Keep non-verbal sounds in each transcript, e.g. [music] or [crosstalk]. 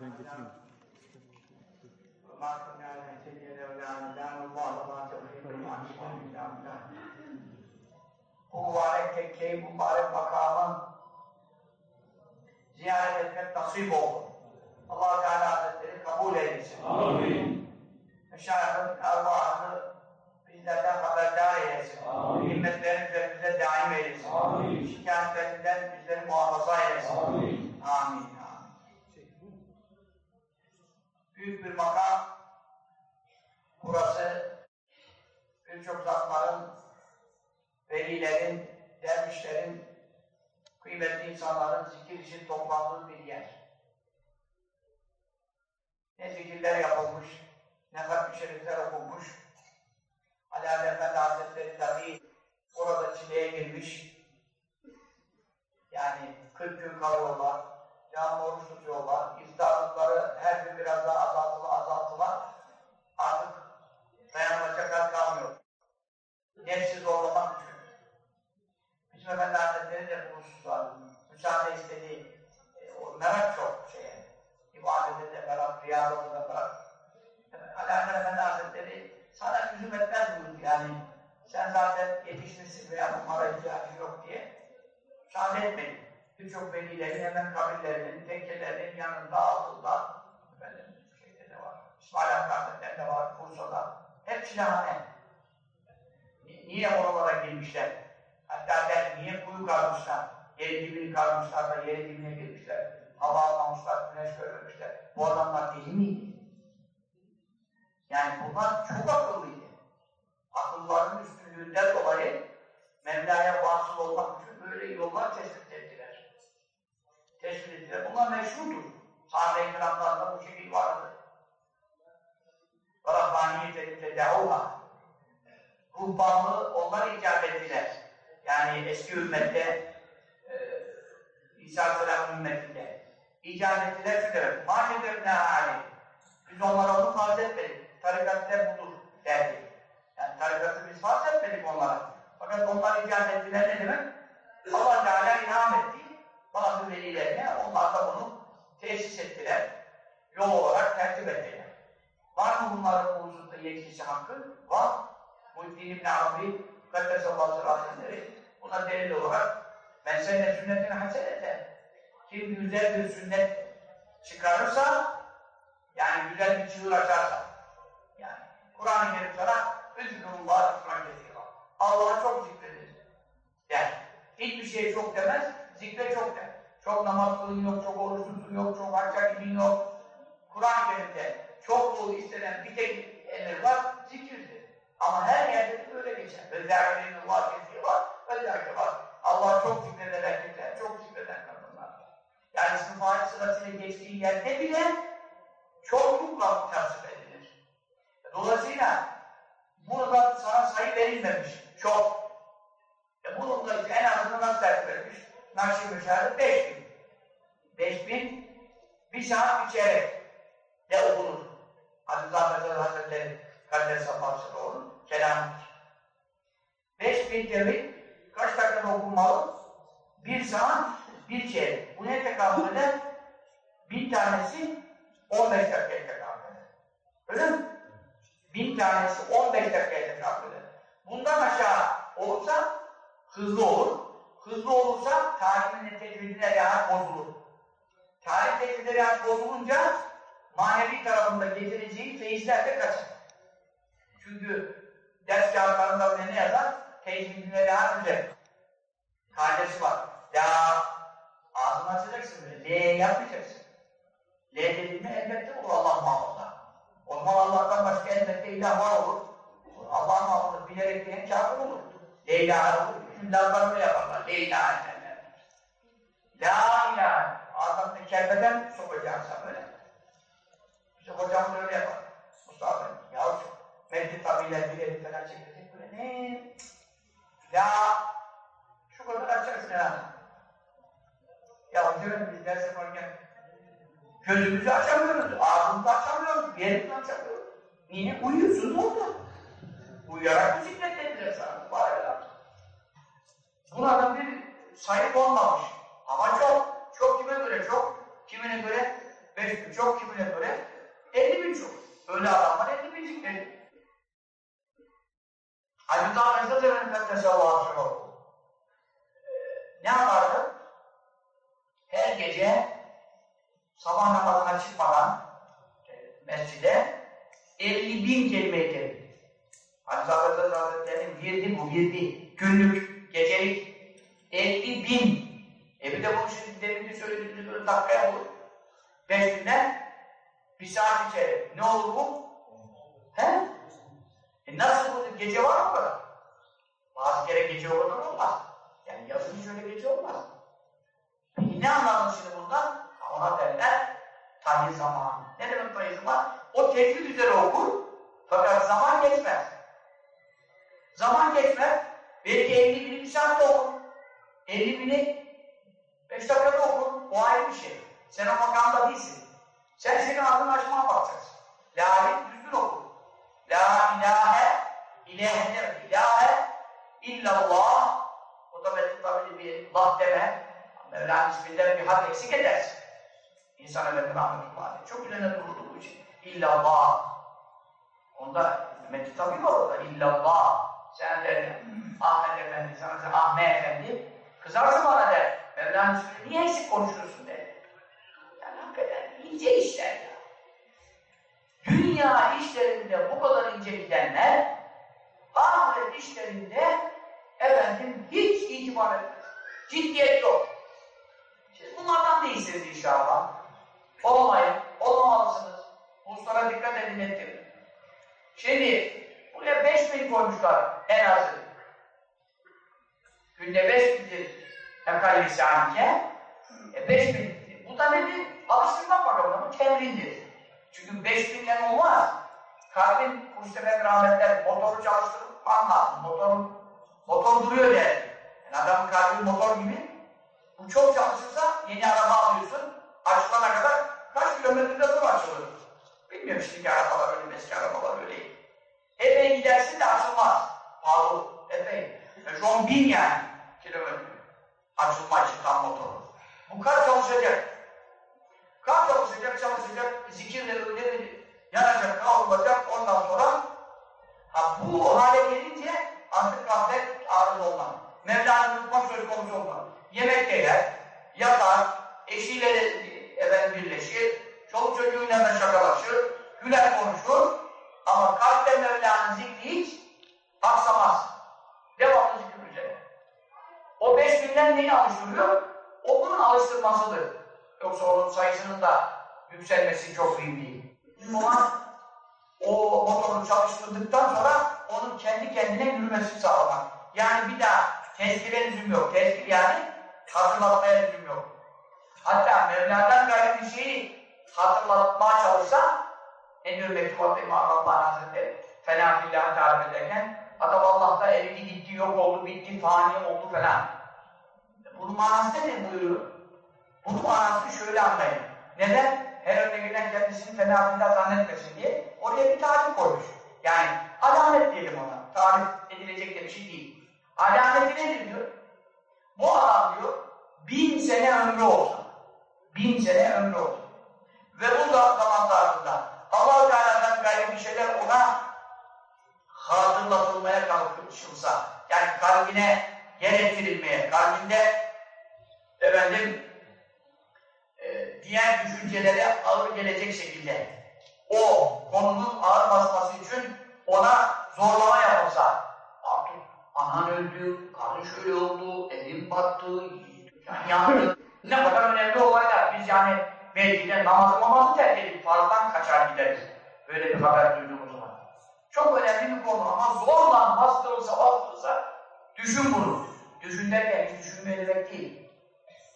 Ben getireyim. وما كنا نهتدي لولا ان هدانا الله وما توفيق الا بالله Bu mübarek tekkeyi, bu mübarek makamı ziyaret etmek nasip oldu. allah Teala Hazretleri kabul eylesin. Amin. Meşayihın ervahını bizlerden haberdar eylesin. Amin. Himmetlerini üzerimize daim eylesin. Amin. Şikayetlerinden bizleri muhafaza eylesin. Amin. Amin. Büyük bir makam. Burası birçok zatların, velilerin, dervişlerin, kıymetli insanların zikir için toplandığı bir yer. Ne zikirler yapılmış, ne hatmi şerifler okunmuş. Ali Efendi Hazretleri dahi orada çileye girmiş. Yani 40 gün kalıyorlar, canlı oruç tutuyorlar, iftarlıkları her gün biraz daha azaltıla azaltıla artık dayanılacak hal kalmıyor. Nefsi zorlamak için. Bizim Efendi Hazretleri de bu hususlar, müsaade istediği, e, o merak çok şeye, ibadete de merak, riyazata da merak. Alâkâr Efendi Hazretleri sana üzüm etmez buyurdu yani. Sen zaten yetişmişsin veya bunlara ihtiyacın yok diye müsaade etmedi. Birçok velilerin hemen kabirlerinin, tekkelerinin yanında, altında, efendim, şeyde de var, İsmail Hakkı de var, Bursa'da, hep silahane. Niye oralara girmişler? Hatta der, niye kuyu kazmışlar? Yeri dibini kazmışlar da yeri dibine girmişler. Hava almamışlar, güneş görmemişler. Bu adamlar deli miydi? Yani bunlar çok akıllıydı. Akılların üstünlüğünden dolayı Mevla'ya vasıl olmak için böyle yollar ettiler. Tespit ettiler. Bunlar meşrudur. Sahabe-i kiramlarda bu şekil vardı. Rabbaniyete tedavva. Ruhbanlığı onlar icat ettiler. Yani eski ümmette e, İsa Aleyhisselam ümmetinde icat ettiler şu demek. Maşedebne hali. Biz onlara onu farz etmedik. Tarikatte budur derdi. Yani tarikatı biz farz etmedik onlara. Fakat onlar icat ettiler ne demek? Allah Teala inam etti. Bazı velilerine onlar da bunu tesis ettiler. Yol olarak tertip ettiler. Var mı bunların bu hususunda yetkisi hakkı? Var. Muhittin İbn Arabi Kaddesallahu Hazretleri buna delil olarak ben seninle sünnetin hasenete kim güzel bir sünnet çıkarırsa yani güzel bir çığır açarsa yani Kur'an-ı Kerim sana Üzgürullah Osman getiriyor. Allah'a çok zikredin der. Hiçbir şey çok demez, zikre çok der. Çok namaz kılın yok, çok oruç tutun yok, çok hacca gidin yok. Kur'an-ı Kerim'de çokluğu istenen bir tek emir var, zikirdir. Ama her yerde de böyle geçer. Ve zâhirînullah kesiyor var, ve zâhirînullah var. Allah çok zikreden erkekler, çok zikreden kadınlar. Yani sıfat sırasıyla geçtiği yerde bile çoklukla tasvip edilir. Dolayısıyla burada sana sayı verilmemiş. Çok. E bununla işte en azından nasıl vermiş? Nakşi Müşahede 5 bin. 5 bin bir saat bir çeyrek de okunur. Aziz Ahmet Hazretleri Kader Safası olur. Kelamıdır. 5 bin devir kaç dakikada okunmalı? Bir saat bir çeyrek. Bu ne tekabül eder? Bir tanesi 15 dakikaya tekabül eder. Öyle mi? Bin tanesi 15 dakikaya tekabül eder. Bundan aşağı olursa hızlı olur. Hızlı olursa tarihin tecvidine rahat bozulur. Tarih tecvidine rahat bozulunca manevi tarafında getireceği feyizler de kaçar. Çünkü ders kağıtlarında bile ne yazar? Tecvidine rahat güzel. Kardeşi var. La ağzını açacaksın. L yapmayacaksın. L dediğinde elbette olur Allah muhafaza. O zaman Allah'tan başka elbette ilah var olur. Allah muhafaza bilerek diyen kafir olur. Leyla olur. Bütün laflarını yaparlar. Leyla edenler. La ilahe. Ağzını kerbeden sokacaksın böyle. İşte hocam böyle yapar. Mustafa Bey. Ya Mevlid tabiyle bileri falan çekecek böyle ne? La şu kadar açarsın ya. Ya hocam biz ders yaparken gözümüzü açamıyoruz, ağzımızı açamıyoruz, bir yerimizi açamıyoruz. Niye? Uyuyorsunuz orada. Uyuyarak bisiklet dediler sana. Var ya. Buna da bir sahip olmamış. Ama çok. Çok kime göre çok? Kimine göre 5-10 25 bin çok, kimine göre 50 bin çok. Öyle adam var 50 bin zikredin. Halbuki Ahmet Efendimiz'den tesallallahu Ne yapardı? Her gece sabah namazına çıkmadan e, mescide 50 bin kelime terim. Hani Hazreti Hazretleri'nin virdi bu virdi. Günlük, gecelik 50 bin. E bir de bunu şimdi demin de söylediğimiz böyle dakikaya vurur. Beş günden bir saat içeri. Ne olur bu? He? E nasıl bu? Gece var mı kadar? Bazı kere gece o kadar olmaz. Yani yazın şöyle gece olmaz. Peki ne anladın şimdi bundan? Ona derler tayyi zamanı. Ne demek tayyi zaman? O tecrüt üzere okur. Fakat zaman geçmez. Zaman geçmez. 50 bini 5 dakikada okur. O ayrı bir şey. Sen o makamda değilsin. Sen senin adını açmaya bakacaksın. Lâli düzgün okur. La ilahe ilahe ilahe illallah o da tabii bir Allah deme Mevla'nın isminden bir harf eksik edersin. İnsan Efendi rahmetullahi çok üzerine durdu bu için. İllallah. Onda Mehmet tabi var orada. İllallah. Sen de Ahmet Efendi, sana sen Ahmet Efendi kızarsın bana der. Mevla'nın ismini niye eksik konuşuyorsun der. Yani hakikaten ince işler ya. Dünya işlerinde bu kadar ince gidenler ahiret işlerinde efendim hiç itibar etmez. Ciddiyet yok. Siz bunlardan değilsiniz inşallah. Olmayın, olmamalısınız. Hususlara dikkat edin ettim. Şimdi buraya beş bin koymuşlar en azı. Günde beş bindir Ekal lisanike. E beş bin. Bu da nedir? Alıştırmak bakalım ama temrindir. Çünkü beş binden olmaz. Kalbin Kuştepe rahmetler motoru çalıştırıp anlar. Motor, motor duruyor der. Yani adamın kalbi motor gibi. Bu çok çalışırsa yeni araba alıyorsun. Açılana kadar kaç kilometrede dur açılır. Bilmiyorum şimdiki arabalar öyle, eski arabalar öyle. Epey gidersin de açılmaz. Pahalı, epey. E şu bin yani kilometre. Açılma tam motoru. Bu kaç çalışacak? Kaç çalışacak, çalışacak, zikirle öyle yanacak, kavrulacak, ondan sonra ha, bu hale gelince artık gaflet ağır olmaz. Mevla'nın tutmak söz konusu olmaz. Yemek yer, yatar, eşiyle efendim birleşir, çoluk çocuğuyla da şakalaşır, güler konuşur ama kalpte Mevla'nın zikri hiç aksamaz. Devamlı zikir üzere. Binden neyi alıştırıyor? O bunun alıştırmasıdır. Yoksa onun sayısının da yükselmesi çok mühim değil. Ama o motoru çalıştırdıktan sonra onun kendi kendine yürümesi sağlamak. Yani bir daha tezkire lüzum yok. Tezkir yani hatırlatmaya lüzum yok. Hatta Mevla'dan gayrı bir şeyi hatırlatmaya çalışsa ne diyor Mektubat İmam fena fillahi tarif ederken adam Allah'ta eridi gitti, yok oldu, bitti, fani oldu falan. Bunun manası ne buyuruyor? Bunun manasını şöyle anlayın. Neden? Her önüne gelen kendisini fena fillah zannetmesin diye oraya bir tarif koymuş. Yani alamet diyelim ona. Tarif edilecek de bir şey değil. Alameti nedir diyor? Bu adam diyor, bin sene ömrü olsa, bin sene ömrü olsa ve bu da zamanlarında Allah-u Teala'dan gayrı bir şeyler ona hatırlatılmaya kalkışılsa, yani kalbine yer ettirilmeye, kalbinde efendim e, diğer düşüncelere ağır gelecek şekilde o konunun ağır basması için ona zorlama yapılsa artık anan öldü, karın şöyle oldu, evin battı, yandı. ne kadar önemli olaylar. Biz yani belki de namazı mamazı terk edip farzdan kaçar gideriz. Böyle bir haber duyduğumuz zaman. Çok önemli bir konu ama zorla bastırılsa bastırılsa düşün bunu. Düşün derken hiç düşünmeye demek değil.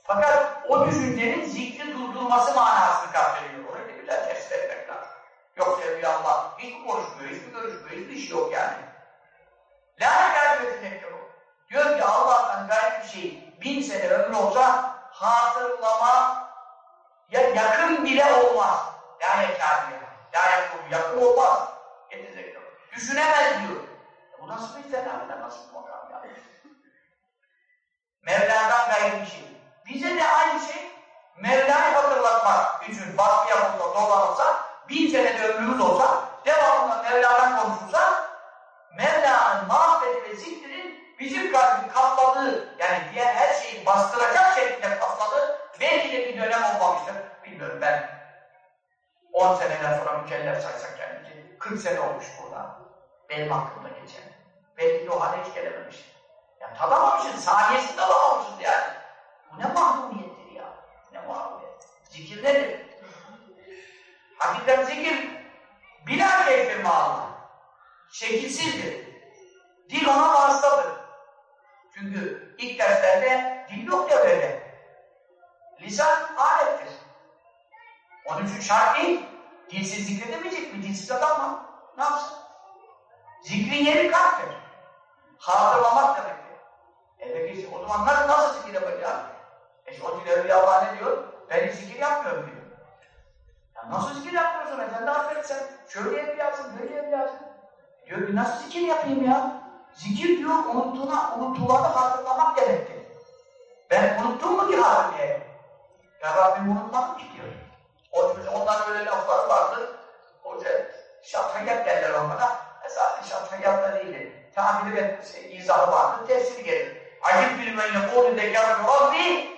Fakat o düşüncenin zikri durdurması manasını kastediyor. Orayı da güzel test etmek lazım. Yoksa Allah hiç konuşmuyor, hiç görüşmüyor, hiçbir şey yok yani. La gayret o. Diyor ki Allah'tan gayet bir şey bin sene ömrü olsa hatırlama ya yakın bile olmaz. La yekâdiye. La yakın, yakın olmaz. Düşünemez diyor. Bu nasıl bir fenomen, nasıl bir makam ya? Mevla'dan gayrı bir şey. Bize de aynı şey Mevla'yı hatırlatmak için baskı yapılsa, dolanılsa, bin senede ömrümüz olsa, devamında Mevla'dan konuşulsa, Mevla'nın muhabbeti ve zikrin bizim kalbi kapladığı, yani diğer her şeyi bastıracak şekilde kapladığı belki de bir dönem olmamıştır. Bilmiyorum ben 10 seneden sonra mükellef saysak kendimizi, 40 sene olmuş burada. Benim hakkımda geçen. Belki de o hale hiç gelememiş. Yani tadamamışız, saniyesinde alamamışız yani. Ne mahrumiyettir ya. Ne mahrumiyet. Zikir nedir? Hakikaten zikir bila keyfi Allah. Şekilsizdir. Dil ona vasıtadır. Çünkü ilk derslerde dil yok ya böyle. Lisan alettir. Onun için şart değil. Dilsiz zikredemeyecek mi? Dilsiz adam mı? Ne yapsın? Zikrin yeri kalptir. Hatırlamak demektir. E peki o zaman nasıl, nasıl zikir yapacağız? O Evliya Allah ne diyor? Ben zikir yapmıyorum diyor. Ya nasıl zikir yapmıyorsun efendi affet sen? Şöyle yapıyorsun, böyle yapıyorsun. Diyor ki nasıl zikir yapayım ya? Zikir diyor unuttuğuna, unuttuğunu hatırlamak demektir. Ben unuttum mu ki diye? Ya Rabbim unutmadım ki diyor. O, ondan öyle laflar vardı. Hoca şafhagat derler onlara. Esas şafhagat da değildi. Tabiri ve şey, izahı vardı, tefsiri gelir. Acil bilmeyle kolu dekarı Rabbi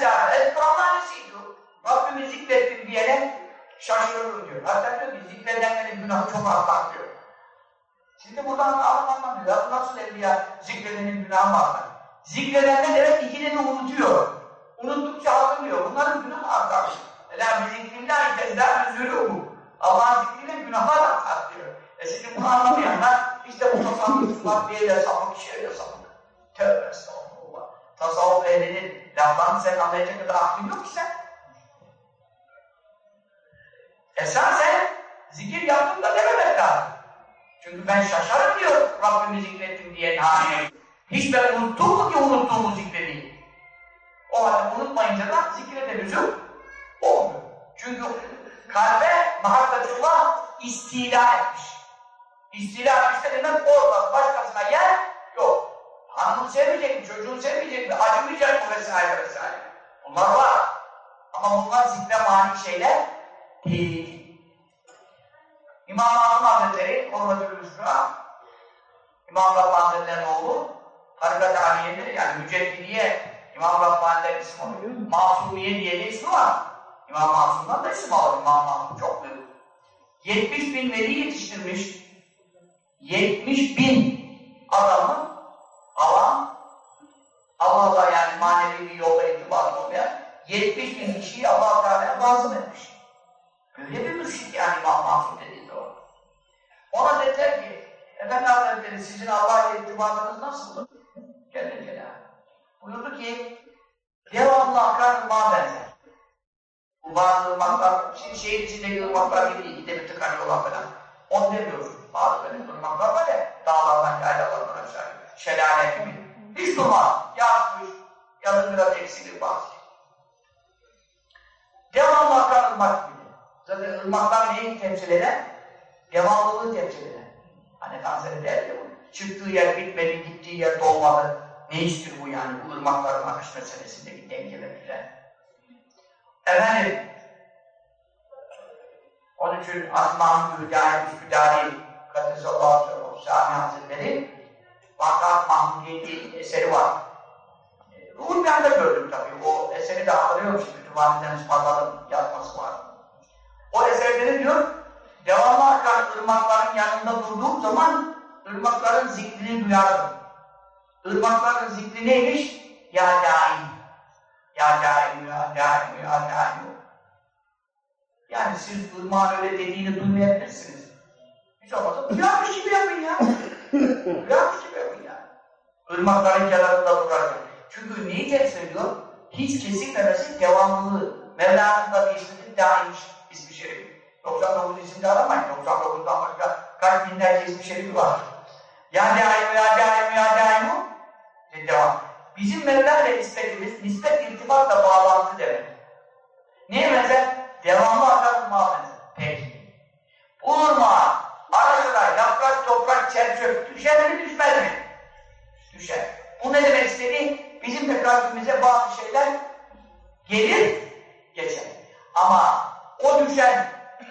zâhe esprâmânesiydu. Rabbimi zikrettim diyene şaşırırım diyor. Hatta diyor ki zikredenlerin günahı çok artar diyor. Şimdi buradan anlamam diyor. Nasıl evliya zikredenin günahı mı Zikredenler evet ikilini unutuyor. Unuttukça hatırlıyor. Bunların günahı artar. Ela bizikrillahi tezdâ üzülûhû. Allah'ın zikriyle günahı artar diyor. E şimdi bunu anlamayanlar işte bu tasavvuflar diye de sapık, şeye de sapık. Tövbe estağfurullah. Tasavvuf ehlinin laflarını sen anlayacak kadar aklın yok ki sen. Esasen zikir yaptım da dememek lazım. Çünkü ben şaşarım diyor Rabbimi zikrettim diye hani. Hiç ben unuttum mu ki unuttuğumu zikredeyim. O halde unutmayınca da zikre de lüzum olmuyor. Çünkü kalbe muhabbetullah istila etmiş. İstila etmiş de demek orada başkasına yer yok. Hanımı sevmeyecek mi, çocuğunu sevmeyecek mi, acımayacak mı vesaire vesaire. Bunlar var. Ama bunlar zikre mani şeyler değil. İmam Azam Hazretleri, Korvatül Müslüman, İmam Rabbani Hazretleri'nin oğlu, Tarikat Aliye'dir, yani Müceddidiye, İmam Rabbani'den isim oluyor. Masumiye diye de ismi var. İmam Masum'dan da isim alır. İmam Masum çok büyük. 70 bin veli yetiştirmiş. 70 bin adamı Allah'la yani manevi bir yolda itibar olmayan 70 bin kişiyi Allah-u Teala'ya vazım etmiş. Böyle bir mürşit yani İmam Mahmud dediğinde o. Ona dediler ki, Efendi Hazretleri sizin Allah'la irtibatınız nasıl? Celle Celaluhu. Buyurdu ki, devamlı akan ırmağa benzer. Bu bazı ırmaklar, şimdi şehir içindeki ırmaklar gibi gidip tıkanıyorlar falan. Onu demiyoruz. Bazı böyle ırmaklar var ya, dağlardan, yaylalardan aşağı, şelale gibi. Hiç durmaz. Yağmış, yazın biraz eksilir bazı. Devamlı akan ırmak gibi. Zaten ırmaklar neyi temsil eder? Devamlılığı temsil eder. Hani Hazretleri der ya, çıktığı yer bitmedi, gittiği yer dolmadı. Ne iştir bu yani? Bu ırmakların akış meselesindeki dengeler Efendim, onun için Asma-ı Hüdâi Üsküdâri Kaddesallahu aleyhi ve Sami Hazretleri Vakat Mahmudiye diye eseri var. Ruhun ben de gördüm tabii. O eseri de hatırlıyorum şimdi. Kütüphaneden ısmarladım yazması var. O eserde ne diyor? Devamlı akan ırmakların yanında durduğum zaman ırmakların zikrini duyardım. Irmakların zikri neymiş? Ya daim. Ya daim, ya daim, ya daim. Yani siz ırmağın öyle dediğini duymayabilirsiniz. Hiç olmazsa duyarmış gibi yapın ya. ya. Irmakların kenarında durarken. Çünkü neyi temsil? Hiç kesilmemesi devamlılığı. Mevla'nın da bir ismi daimmiş ismi şerif. 99 isimde aramayın. 99'dan başka kaç binlerce ismi şerifi var. Ya daim, ya daim, ya daim. Şimdi devam. Bizim Mevla ile nispetimiz, nispet irtibatla bağlantı demek. Neye benzer? Devamlı akan ırmağa benzer. Peki. Bu ırmağa ara sıra yaprak, toprak, çer, çöp düşer mi, düşmez mi? Düşer. Bu ne demek istedi? Bizim de kalbimize bazı şeyler gelir, geçer. Ama o düşen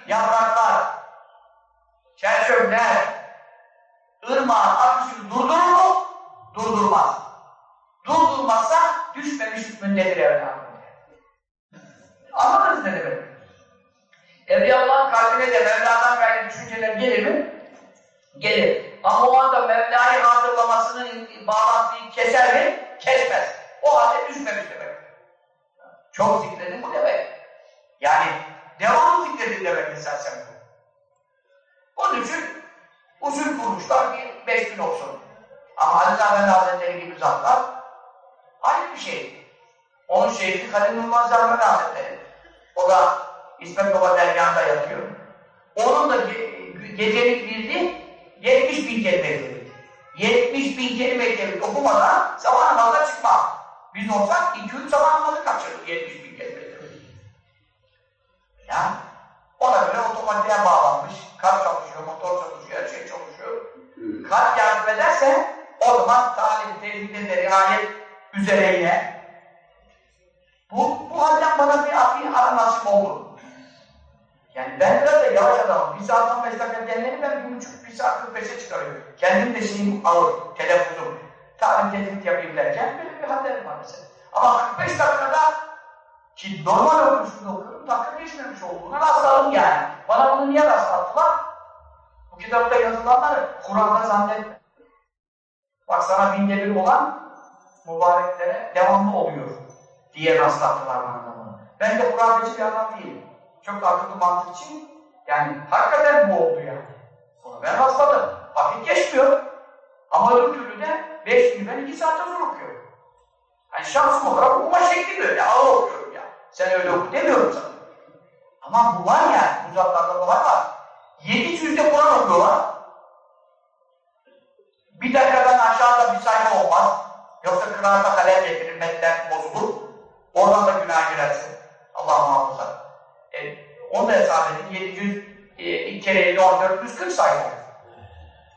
yapraklar, çerçöpler, ırmağın akışını durdurur mu? Durdurmaz. Durdurmazsa düşmemiş hükmündedir evladım. Anladınız ne demek? Evliyaullah'ın kalbine de Mevla'dan gayrı düşünceler gelir mi? Gelir. Ama o anda Mevla'yı hatırlamasının bağlantıyı keser mi? Kesmez. O halde düşmemiş demek. Çok zikredin bu demek. Yani devamlı zikredin demek esasen bu. Onun için usul kurmuşlar ki beş gün olsun. Ama Ali Zahmet Hazretleri gibi zatlar ayrı bir şey. Onun şeyhi Halilullah Zahmet Hazretleri. O da İsmet Baba dergahında yatıyor. Onun da ge gecelik bildi 70 bin kelime dedi. 70 bin kelime kelime okumadan sabah namazına çıkmam. Biz olsak 2-3 sabah namazı kaçırdık 70 bin kelime Ya ona göre otomatiğe bağlanmış. Kalp çalışıyor, motor çalışıyor, her şey çalışıyor. Kalp yardım ederse o zaman talim, tevhidinde riayet üzere yine bu, bu halden bana bir, bir ara nasip oldu. Yani ben biraz da yavaş adamım. Bir saat 15 dakika gelmeni ben bir buçuk, bir saat 45'e çıkarıyorum. Kendim de şeyim ağır, telefonum. Talim tespit yapayım derken böyle bir haberim var mesela. Ama 45 dakikada ki normal okumuşunu okuyorum, dakika geçmemiş olduğuna rastladım yani. Bana bunu niye rastlattılar? Bu kitapta yazılanları Kur'an'da zannetme. Bak sana binde bir olan mübareklere devamlı oluyor diye rastlattılar bunu. Ben de Kur'an'daki bir adam değilim. Çok akıllı mantıkçı. Yani hakikaten bu oldu yani. Ben rastladım. Vakit geçmiyor. Ama öbür türlü de beş gün ben iki saatte zor okuyorum. Yani şansım olarak okuma şekli böyle ağır okuyorum ya. Sen öyle oku demiyorum sana. Ama bu var ya, bu zatlarda bu var var. Yedi cüzde Kur'an okuyorlar. Bir dakikadan aşağıda bir sayfa olmaz. Yoksa kıraata kalem getirir, metten bozulur. Oradan da günah girersin. Allah muhafaza. E, onu da hesap edin. 700 e, kere 50, 14, 140 sayfa.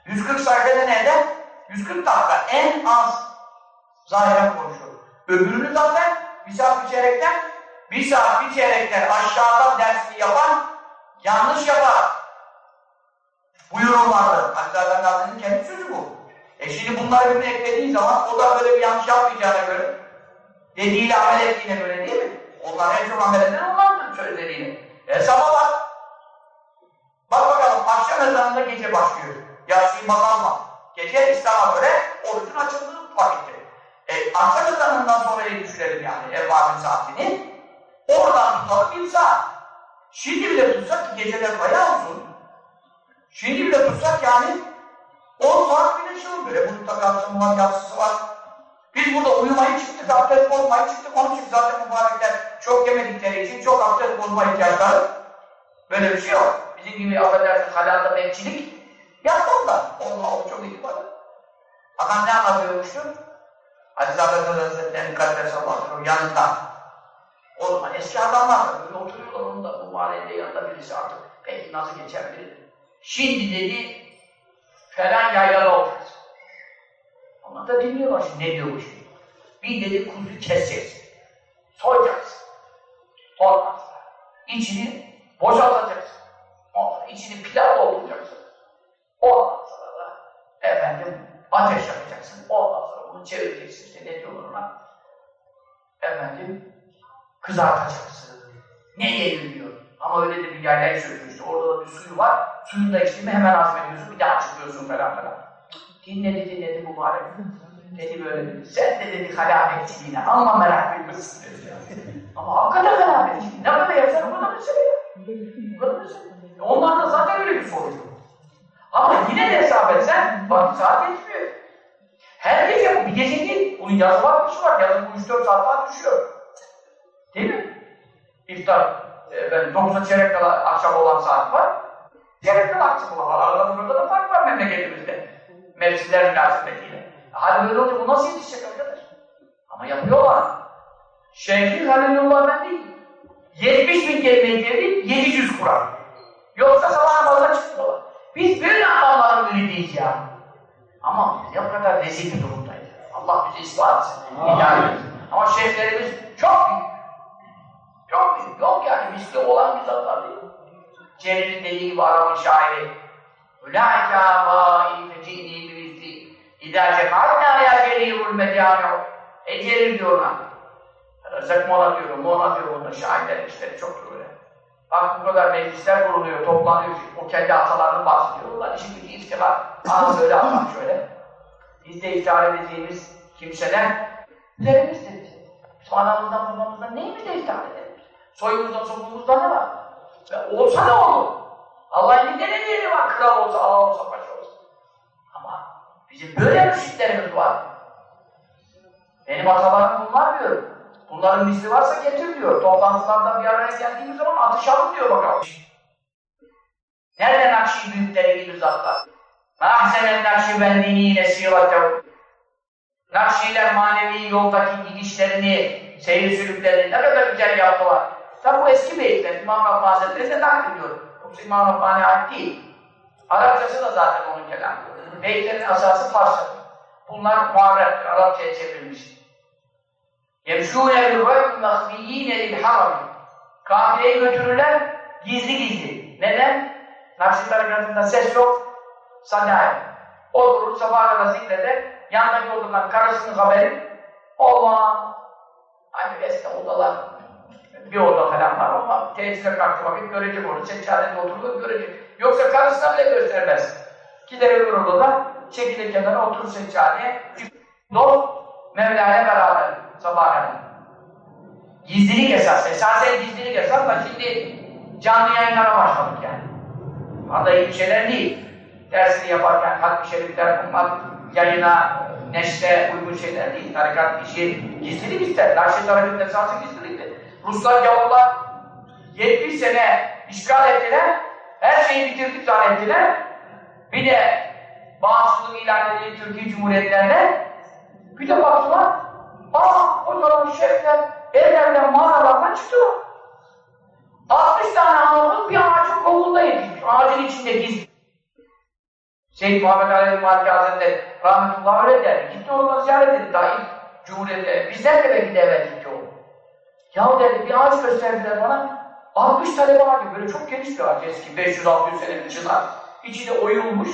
140 sayfada ne eder? 140 dakika. En az zahiren konuşuyor. Öbürünü zaten bir saat bir çeyrekten bir saat bir çeyrekten aşağıdan dersini yapan yanlış yapar. Buyururlardı. Hatta ben Nazlı'nın kendi sözü bu. E şimdi bunları birbirine eklediğin zaman o da böyle bir yanlış yapmayacağına göre dediğiyle amel ettiğine göre değil mi? Onlar en çok amel eden onlardır sözleriyle. Bak. Bak akşam ezanında gece başlıyor. Yasin bakalma. Gece İslam'a göre orucun açıldığı vakitti. E, akşam ezanından sonra düşürelim yani evvabin saatini. Oradan tutalım saat. Şimdi bile tutsak ki geceler bayağı uzun. Şimdi bile tutsak yani 10 saat bile şey olur. Böyle bunun takasının var, yatsısı var. Biz burada uyumayı çıktık, abdest bozmayı çıktık. Onun için zaten mübarekler çok yemedikleri için çok abdest bozma ihtiyaçları. Böyle bir şey yok. Bizim gibi affedersin halalda bekçilik yapmazlar. Allah o çok iyi var. Adam ne anlatıyormuştu? Aziz Ahmet Hazretleri'nin Kaddesallahu yanında. O zaman eski adamlar da böyle oturuyorlar onun da mübareğinde yanında birisi artık. Peki nasıl geçer bilir. Şimdi dedi falan yaylada olacağız. Onlar da dinliyorlar şimdi ne diyor bu şey. Bir dedi kuzu keseceksin. Soyacaksın. Sonra içini boşaltacaksın. Ondan içini pilav dolduracaksın. Ondan sonra da efendim ateş yapacaksın. Ondan sonra bunu çevireceksin. İşte ne diyorlar ona? Efendim kızartacaksın. Ne yeniliyor? Ama öyle de bir yerler söylüyor işte. Orada da bir suyu var. Suyunu da içtiğimi hemen hazmediyorsun. Bir daha çıkıyorsun falan falan. Dinledi dinledi mübarek. Dedi böyle dedi. Sen de dedi halafetçiliğine ama merak etmesin dedi. ama hakikaten halafetçiliği. Ne kadar yapsan o kadar mesele ya. O kadar mesele. Onlar da zaten öyle bir soru. Ama yine de hesap etsen bak saat yetmiyor. Her gece bu bir gece değil. Bunun yazı var, kışı var. Yazı bu 3-4 saat var düşüyor. Değil mi? İftar, e, ben 9'a çeyrek kala akşam olan saat var. Çeyrek kala akşam olan var. Arada burada da fark var memleketimizde. Mevsimler münasebetiyle. Hal böyle olunca bu nasıl yetişecek arkadaş? Ama yapıyorlar. Şeyh'in Halilullah ben değil. 70 bin kelimeyi çevirip 700 Kur'an. Yoksa sabah namazına çıkmıyorlar. Biz böyle adamların müridiyiz ya. Ama biz ne kadar rezil bir durumdayız. Allah bizi ıslah etsin. Ama şeyhlerimiz çok büyük. Çok büyük. Yok yani misli olan bir zatlar değil. Celil'in dediği gibi Arap'ın şairi. Ulaika vâi fecînî bimisli. İdâ cemâlnâ ya celîrul medâmi'u. Ey Celil diyor ona. Rızak Mola diyor, Mola diyor onda şairler işte çok böyle. Bak bu kadar meclisler kuruluyor, toplanıyor. O kendi atalarını bahsediyor. Ulan gücü istifa. Aa böyle adam şöyle. Biz de iftihar edeceğimiz kimseler üzerimizdir. Bizim anamızdan babamızdan neyimizle iftihar ederiz? Soyumuzda sokumuzda ne var? Ve olsa ne olur? Allah'ın elinde değeri var? Kral olsa, ağa olsa, paşa olsa. Ama bizim böyle müşriklerimiz var. Benim atalarım bunlar diyor. Bunların misli varsa getir diyor. Toplantılarda bir araya geldiğimiz zaman atışalım diyor bakalım. Nerede Nakşi büyükleri gibi zatlar? Mahzenen Nakşibendini nesiratev. Nakşiler manevi yoldaki gidişlerini, seyir sülüklerini ne kadar güzel yaptılar. Tabi bu eski beyitler, İmam Rabbani Hazretleri de naklediyor. Yoksa İmam Rabbani ait değil. Arapçası da zaten onun kelamı. Beyitlerin asası Farsça. Bunlar muharreptir, Arapçaya çevrilmiş. يَمْشُونَ بِالرَّيْمِ مَخْفِيِّينَ لِلْحَرَمِ Kafireyi götürürler gizli gizli. Neden? Nakşi tarikatında ses yok, sanayi. Oturur, sabaha kadar zikreder, yanındaki oturulan karısının haberi, Allah! Hani eski odalar, bir oda falan var ama tesise kalktı vakit görecek onu, seccadede oturdu görecek. Yoksa karısına bile göstermez. Gider öbür odada, çekilir kenara, oturur seccadeye, dost, Mevla'ya beraber sabaha kadar. Gizlilik esas, esasen gizlilik esas da şimdi canlı yayınlara başladık yani. Arada iyi bir şeyler değil. Dersini yaparken kalp şerifler bunlar yayına, neşre uygun şeyler değil. Tarikat işi gizlilik ister. Nakşi tarikatın esası gizliliktir. Ruslar, Yavrular 70 sene işgal ettiler. Her şeyi bitirdik zannettiler. Bir de bağımsızlık ilan edildi Türkiye Cumhuriyetlerinde. Bir de baktılar, aa o zaman şerifler evlerden, mağaralardan çıktılar. 60 tane hanımız bir ağacın kolunda yetişmiş. Ağacın içinde gizli. Seyyid Muhammed Aleyhi Maliki Hazretleri rahmetullah öyle derdi. Gitti onları ziyaret etti daha ilk Cumhuriyet'te. Bizler de belki de evvel gitti o. Yahu dedi bir ağaç gösterdiler bana. 60 tane vardı. Böyle çok geniş bir ağaç eski. 500-600 senelik çınar. İçi de oyulmuş.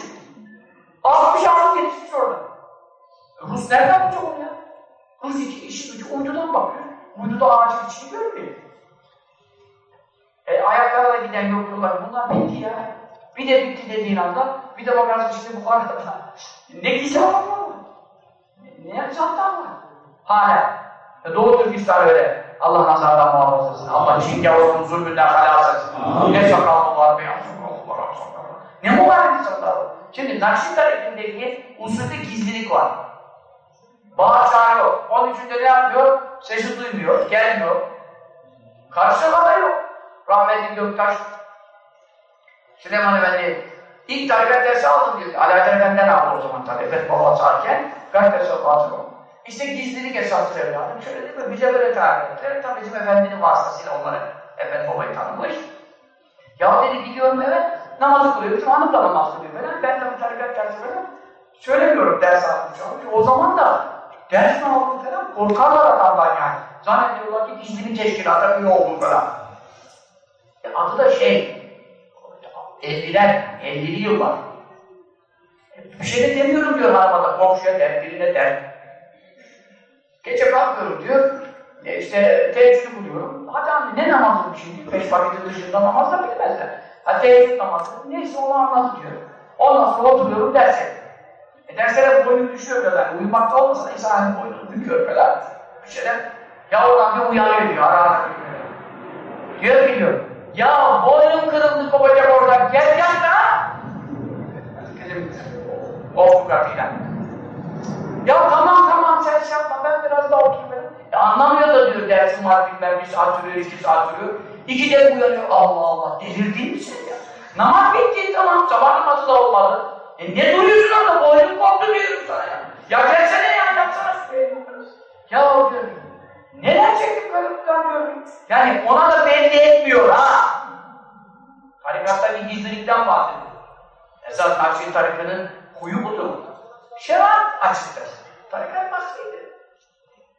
60 ağaç yetişmiş orada. Rus nereden bulacak onu ya? Rus iki, işi gücü uydudan bakıyor. Uyduda ağacın içini görmüyor. E, ayaklara giden yok. Bunlar bitti ya. Bir de bitti dediğin anda bir de bakarsın işte bu kadar. ne güzel var Ne, ne yapacaklar var? Hala. E, Doğu Türkistan öyle. Allah nazardan muhafaza etsin. Allah Çin gavurunun zulmünden halas etsin. Ne sakallı var, beyaz. Ne mübarek insanlar var. Şimdi Nakşi tarifindeki usulde gizlilik var. Bağır çağırıyor. Onun için de ne yapıyor? Sesi duymuyor, gelmiyor. Karşılama yok. Rahmetli Göktaş Süleyman Efendi ilk tarikat dersi aldım diyor. Alaaddin Efendi'den aldı o zaman tabi. Efet babası arken kaç dersi aldı İşte gizlilik esası evladım. Şöyle değil mi? Bize böyle tarif ettiler. Tabi bizim efendinin vasıtasıyla onları Efet babayı tanımış. Ya dedi gidiyorum eve namazı kılıyor. Bizim hanım da namaz kılıyor. Ben de bu tarikat dersi falan söylemiyorum ders aldım şu O zaman da ders mi aldım falan korkarlar adamdan yani. Zannediyorlar ki gizli teşkilata üye oldum falan. E adı da şey 50'ler, 50'li yıllar. Bir şey de demiyorum diyor hanıma da, komşuya der, birine der. Gece kalkıyorum diyor, e işte teheccüdü buluyorum. Hadi anne ne namazı şimdi? Beş vakitin dışında namaz da bilmezler. Ha teheccüd namazı, neyse onu anlat diyor. Ondan sonra oturuyorum derse. E derslere boynu düşüyor falan, uyumakta olmasa da insanın boynunu büküyor falan. Bir şeyler, ya oradan bir uyanıyor diyor, ara diyor ki diyor, ya boynum kırıldı kopacak oradan, gel yap da! Bizim of katıyla. Ya tamam tamam sen şey yapma, ben biraz daha oturayım. E anlamıyor da diyor dersim var bilmem bir saat sürüyor, iki saat sürüyor. İki de uyanıyor, Allah Allah, delirdin mi sen ya? Namaz bitti tamam, sabah namazı da olmadı. E ne duruyorsun orada, boynum koptu diyorum sana ya. Ya gelsene ya, yapsana şuraya. Ya o diyor, neler çektim karımdan diyorum. Yani ona da belli etmiyor ha. Tarikatta bir gizlilikten bahsediyor. Esas Nakşi tarikatının huyu budur. Şeriat açıktır. Tarikat nasıldır?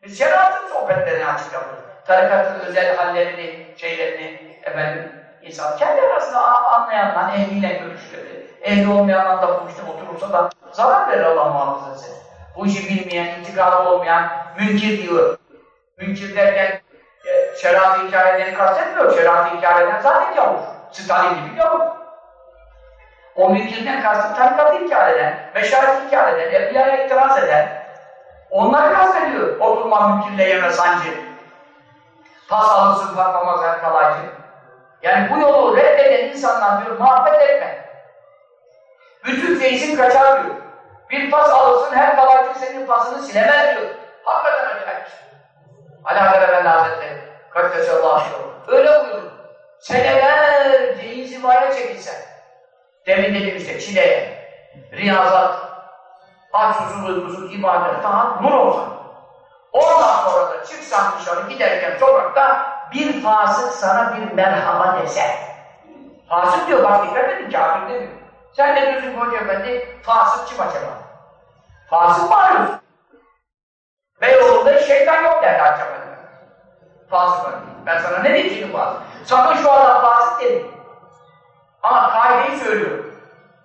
Biz şeriatın sohbetlerini açık yapıyoruz. tarikatın özel hallerini, şeylerini efendim insan kendi arasında anlayanlar, ehliyle görüşleri, ehli olmayanlar da bu işte oturursa da zarar verir Allah muhafaza etsin. Bu işi bilmeyen, intikalı olmayan münkir diyor. Münkir derken e, şeriatı inkar edeni kastetmiyor. Şeriatı inkar eden zaten yavur. Stalin gibi yavur. O münkirden kastım tarikatı inkar eden, meşaret inkar eden, evliyaya itiraz eden, onları kastediyor. Oturma mümkünle yeme sancı. Tas alırsın patlamaz her kalaycı. Yani bu yolu reddeden insanlar diyor, muhabbet etme. Bütün feyzin kaçar diyor. Bir pas alırsın, her kalaycı senin pasını silemez diyor. Hakikaten acayip. Ala Efendi Hazretleri, Kaddesallahu Öyle buyurur. Senelerce inzivaya çekilsen, demin dedim işte çileye, riyazat, aç susuz uykusuz ibadet, taat, nur olsan. Ondan sonra da çıksan dışarı giderken sokakta bir fasık sana bir merhaba dese. Fasık diyor bak dikkat edin kafir demiyor. Sen ne diyorsun Hoca Efendi? Fasık kim acaba? Fasık mı arıyorsun? Beyoğlu'nda şeytan yok derdi acaba. Fasık var. Ben sana ne diyeceğim fasık? Sakın şu adam fasık dedim. Ama kaideyi söylüyorum.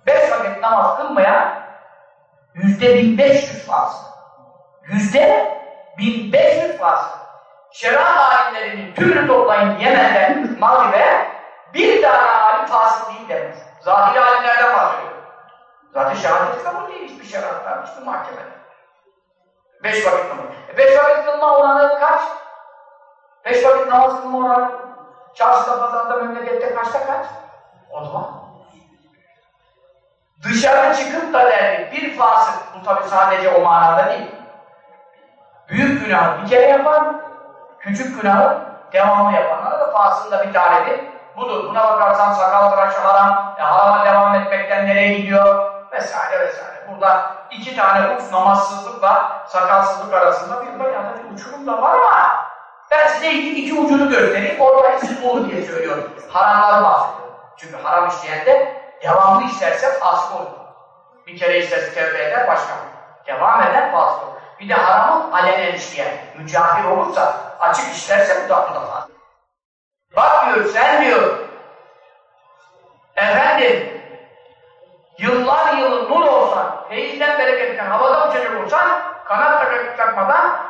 Beş vakit namaz kılmayan yüzde bin beş yüz fasık. Yüzde bin beş yüz fasık. Şeriat alimlerinin tümünü toplayın Yemen'den Mağrib'e bir tane alim fasık değil demez. Zahiri alimlerden bahsediyor. Zaten şehadeti kabul değil hiçbir şeriattan, hiçbir mahkemede. Beş vakit namaz. E beş vakit kılma oranı kaç? Beş vakit namaz kılma oranı çarşıda, pazarda, memlekette kaçta kaç? O zaman. Dışarı çıkıp da derdi bir fasık, bu tabi sadece o manada değil. Büyük günah bir kere yapar, küçük günahı devamlı yapanlar da fasığın da bir tanedir. Budur. Buna bakarsan sakal tıraşı haram, e, harama devam etmekten nereye gidiyor? Vesaire vesaire. Burada iki tane uf namazsızlıkla sakalsızlık arasında bir bayağı bir uçurum da var ama ben size iki, iki ucunu göstereyim, orada siz olur diye söylüyorum. Haramları bahsediyorum. Çünkü haram işleyen de devamlı işlerse fasık olur. Bir kere işlerse tevbe eder başka. Devam eden fasık olur. Bir de haramı alenen işleyen, mücahir olursa, açık işlerse bu da bu da. Bak diyor, sen diyor, efendim, yıllar yılı nur olsan, feyizden bereketten havada uçacak olsan, kanat takmadan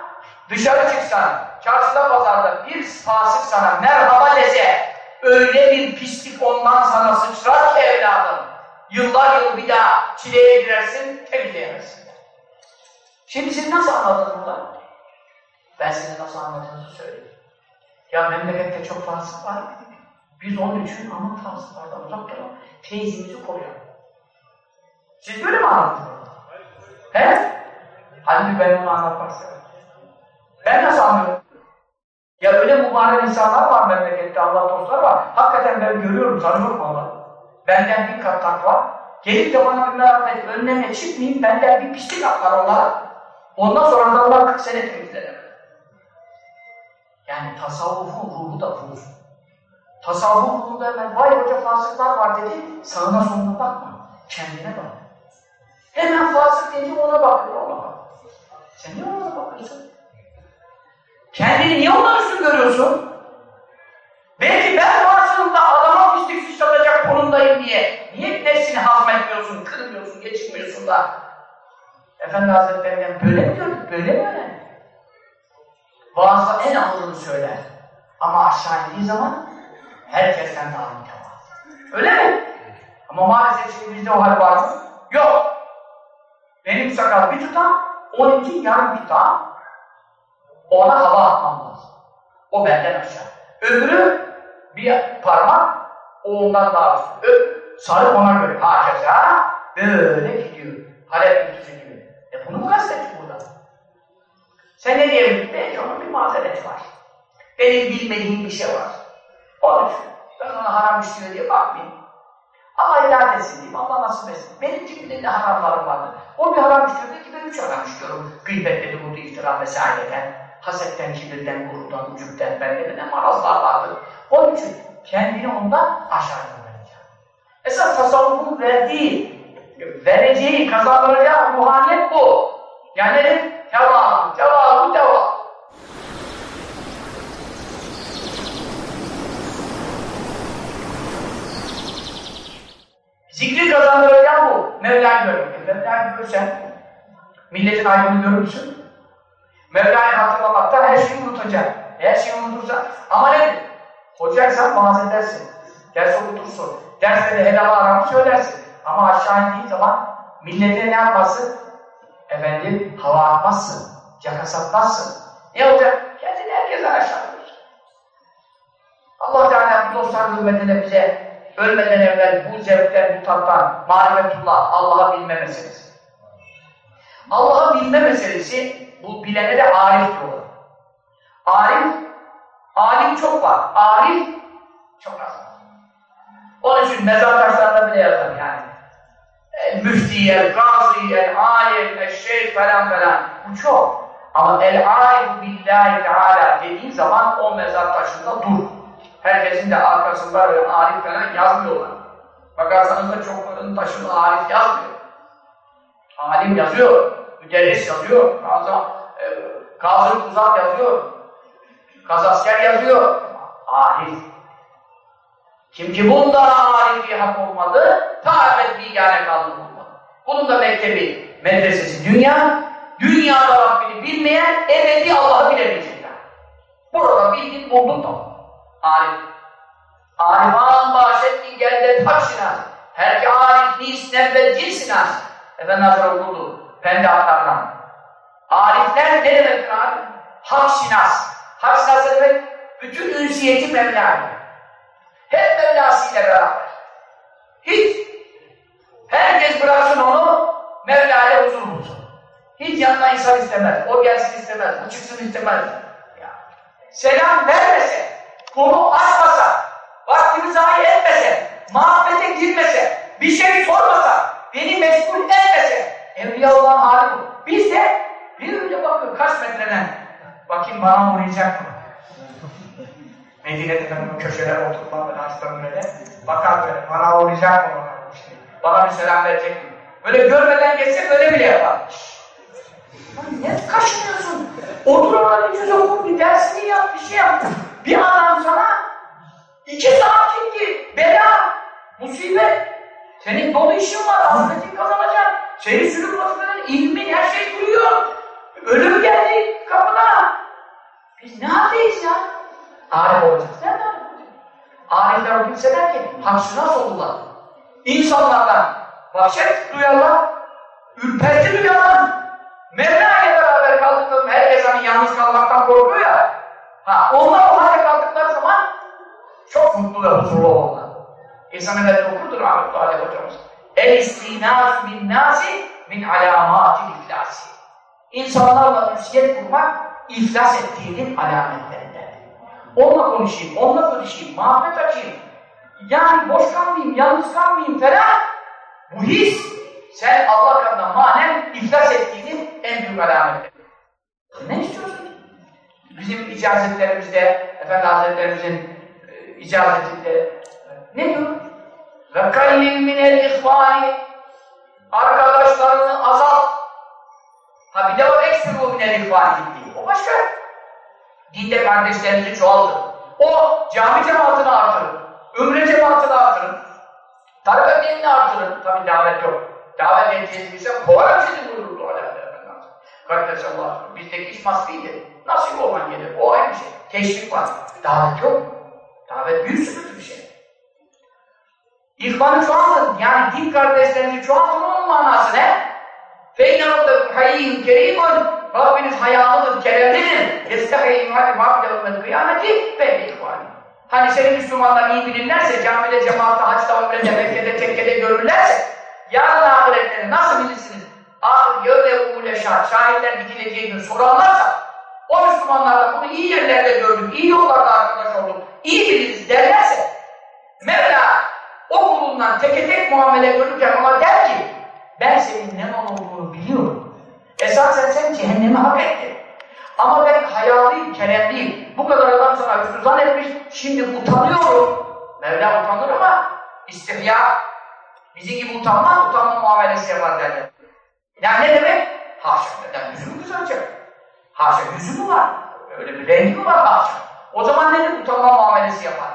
dışarı çıksan, çarşıda pazarda bir fasık sana merhaba dese, öyle bir pislik ondan sana sıçrar ki evladım, yıllar yıl bir daha çileye girersin, temizleyemezsin. Şimdi siz nasıl anladınız bunları? Ben size nasıl anladığınızı söyleyeyim. Ya memlekette çok fasık var. Biz onun için aman fasıklardan uzak duralım. Teyzimizi koruyalım. Siz böyle mi anlattınız? He? Halbuki ben onu anlatmak. Ben nasıl anlıyorum? Ya öyle mübarek insanlar var memlekette, Allah dostları var. Hakikaten ben görüyorum, tanıyorum Allah'ı. Benden bir kat takva. Gelip de bana bir merhamet önlerine çıkmayayım, benden bir pislik atlar onlara. Ondan sonra da Allah 40 sene temizler. Yani tasavvufun ruhu da budur. Tasavvuf ruhunda hemen vay hoca fasıklar var dedi, sağına soluna bakma, kendine bak. Hemen fasık deyince ona bakıyor, ona bak. Sen niye ona bakıyorsun? Kendini niye ondan üstün görüyorsun? Belki ben karşılığında adama pislik sıçratacak konumdayım diye. Niye nefsini hazmetmiyorsun, kırmıyorsun, geçirmiyorsun da? Efendi Hazretlerinden böyle mi gördük, böyle mi öğrendik? Bazıları en ağırını söyler. Ama aşağı indiği zaman herkesten daha mütevazı. Öyle mi? Ama maalesef şimdi bizde o hal var mı? Yok. Benim sakal bir tutam, onunki yarım tutam. Ona hava atmam lazım. O benden aşağı. Öbürü bir parmak, o ondan daha üstü. Sarı ona göre. Hakeza böyle gidiyor. Halep ütüsü gibi. E bunu mu kastettik burada? Sen ne diyebilirsin? Onun bir mazereti var. Benim bilmediğim bir şey var. Onun için ben ona haram işliyor diye bakmayayım. Allah ilat etsin diyeyim, Allah nasip etsin. Benim kimde de haramlarım vardı. O bir haram işliyor ki ben üç haram işliyorum. Gıybet, dedikodu, iftira vesaireden, hasetten, kibirden, gururdan, ucupten, benden marazlar vardı. Onun için kendini ondan aşağı verecek. Esas tasavvufun verdiği, vereceği, kazandıracağı ruhaniyet bu. Yani Devam, devam, devam. Zikri kazandıracağım bu. Mevla'yı görmek. Mevla'yı görsen milletin ayrımını görürsün. Mevla'yı hatırlamaktan her şeyi unutacak. Her şeyi unutursa ama ne? Hocaysan vaaz edersin. Ders okutursun. Dersleri helal aramı söylersin. Ama aşağı indiği zaman millete ne yapması? Efendim hava atmazsın. Caka satmazsın. Ne olacak? Kendini herkese aşağıdır. Allah Teala bu dostlar hürmetine bize ölmeden evvel bu zevkten, bu tattan, marifetullah, Allah'a bilme meselesi. Allah'a bilme meselesi, bu bilene de arif diyorlar. Arif, alim çok var. Arif çok az. Onun için mezar taşlarında bile yazar yani. El müfti, el gazi, el falan falan. Bu çok. Ama el arif billahi teala dediğin zaman o mezar taşında dur. Herkesin de arkasında böyle arif falan yazmıyorlar. Bakarsanız da çokların taşında arif yazmıyor. Alim yazıyor, müderris yazıyor, gazi, e, gazi uzak yazıyor, gazasker yazıyor. Arif. Kim ki bunda arifi hak olmadı, ta ebed bilgâne kaldı bulmadı. Bunun da mektebi, medresesi dünya, dünyada Rabbini bilmeyen ebedi Allah'ı bilemeyecekler. Burada bildin buldun tamam. Arif. Arifan bahşettin gelde taşına. Her ki arif nis nevvel cinsinas. Efendi Hazretleri okudu. Pende hatlardan. Arifler ne demektir arif? Hak sinas. Hak sinas demek bütün ünsiyeti Mevla'ya. Hep Mevlasıyla beraber. Hiç herkes bıraksın onu Mevla'ya huzur bulsun. Hiç yanına insan istemez. O gelsin istemez. Bu çıksın istemez. Ya. Selam vermese, konu açmasa, vaktini zayi etmese, muhabbete girmese, bir şey sormasa, beni meşgul etmese, Evliyaullah'ın hali bu. Biz de bir öyle bakıyor kaç metreden, bakayım bana uğrayacak mı? Medine'de ben köşeler oturtmam ben hastamın öyle. Bakar böyle, bana uğrayacak mı? İşte, bana bir selam verecek mi? Böyle görmeden geçse böyle bile yapar. Ne kaşınıyorsun? Otur orada bir yüz oku, bir dersini yap, bir şey yap. Bir adam sana iki saat gitti, bela, musibet. Senin dolu işin var, ahmetin kazanacaksın. Senin sürük vazifelerin, ilmin, her şey duruyor. Ölüm geldi kapına. Biz ne haldeyiz ya? Arif olacağız. Nerede arif olacağız? Arifler o kimseler ki haksına olurlar. İnsanlardan vahşet duyarlar, ürperti duyarlar. Mevla'ya beraber kaldıklarında herkes hani yalnız kalmaktan korkuyor ya. Ha, onlar o halde kaldıkları zaman çok mutlu ve huzurlu olurlar. İnsan Efendi okurdur rahmetli Aleyh hocamız. El istinâs min nâsi min alâmâti iflâsi. İnsanlarla ünsiyet kurmak iflas ettiğinin alametlerinden. Onunla konuşayım, onunla konuşayım, muhabbet açayım. Yani boş kalmayayım, yalnız kalmayayım falan. Bu his sen Allah katında manen iflas ettiğinin en büyük alameti. Ne istiyorsun? Bizim icazetlerimizde, Efendi Hazretlerimizin e, icazetinde ne diyor? Kallin minel ihvani arkadaşlarını azalt. Ha bir de var ekstrû minel ihvani gitti. O başka. Dinde kardeşlerinizi çoğaltın. O cami cemaatini artırın. Ümre cemaatini artırın. Tarikat dinini artırın. Tabi davet yok. Davet edeceğiz bilsem kovarım sizi buyururdu o alâ Kardeşallah. Bizdeki iş maskıydı. Nasip olman gelir. O ayrı bir şey. Teşvik var. Davet yok. Davet büyük sıkıntı bir şey. İhvanı çoğaltın. Yani din kardeşlerinizi çoğaltın onun manası ne? فَاِنَّ رَبَّكُمْ حَيِّهِمْ كَرِيمٌ Rabbiniz hayatlıdır, keremlidir. Yestehi mabdevmen kıyameti ve ihvan. Hani seni Müslümanlar iyi bilirlerse, camide, cemaatte, haçta, umrede, Mekke'de, tekkede görürlerse, yarın ahiretleri nasıl bilirsiniz? Ah, yöve umule şah, şahitler gidileceği gün soranlarsa, o Müslümanlardan bunu iyi yerlerde gördük, iyi yollarda arkadaş olduk, iyi biliriz derlerse, Mevla o kulundan teke tek muamele görürken ona der ki, ben senin ne malum Esasen sen cehennemi hak ettin. Ama ben hayalıyım, keremliyim. Bu kadar adam sana hüsnü etmiş, şimdi utanıyorum. Mevla utanır ama istihya, bizim gibi utanmaz, utanma muamelesi yapar derler. Yani ne demek? Haşa, neden yüzümü kızaracak? Haşa, yüzü mü var? Öyle bir rengi mi var haşa? O zaman nedir? Utanma muamelesi yapar.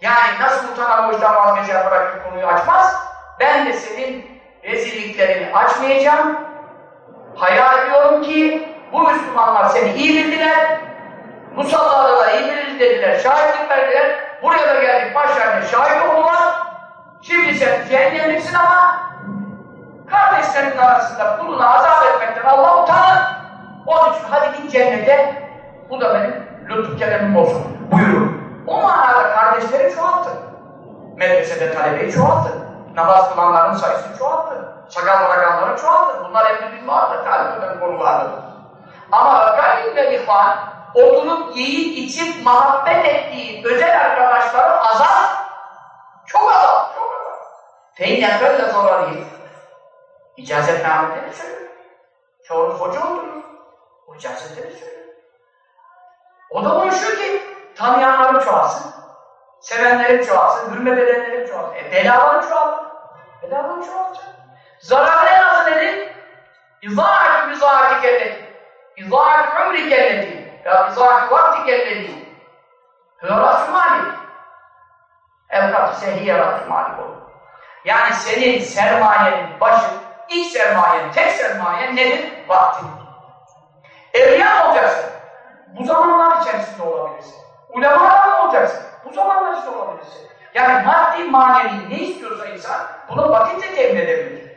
Yani nasıl utanan o işten vazgeçer bırakıp konuyu açmaz? ben de senin rezilliklerini açmayacağım. Hayal ediyorum ki bu Müslümanlar seni iyi bildiler, musalladılar, iyi biliriz dediler, şahitlik verdiler. Buraya da geldik başlarına şahit oldular. Şimdi sen cehennemliksin ama kardeşlerin arasında kuluna azap etmekten Allah utanır. Onun için hadi git cennete. Bu da benim lütuf kelamım olsun. Buyurun. O manada kardeşleri çoğaltın. Medresede talebeyi çoğaltın. Namaz kılanların sayısını çoğaltın. Sakal bırakanları çoğaltın. Bunlar emri bilme vardır. Talip eden konulardır. Ama gayrimde ihvan oturup yiyip içip muhabbet ettiği özel arkadaşları azal. Çok azal. Çok azal. Feynel böyle. İcazetnamede de söylüyor. Çoğunuz hoca oldunuz. O icazette de söylüyor. O da konuşuyor ki tanıyanların çoğalsın. Sevenlerin çoğalsın, hürmet edenlerin çoğalsın. E belaların çoğalsın. Belaların çoğalsın. Zararı en azı nedir? İzâhâtü bizâhâti kelleti. İzâhâtü umri kelleti. Ya izâhâtü vakti kelleti. Hıras malik. Evkat sehiyyerat malik olur. Yani senin sermayenin başı, ilk sermayen, tek sermayen nedir? Vaktin. Evliya olacaksın. Bu zamanlar içerisinde olabilirsin. Ulemalar olacaksın. Bu zamanlar içinde olabilirsin. Yani maddi manevi ne istiyorsa insan bunu vakitle temin edebilir.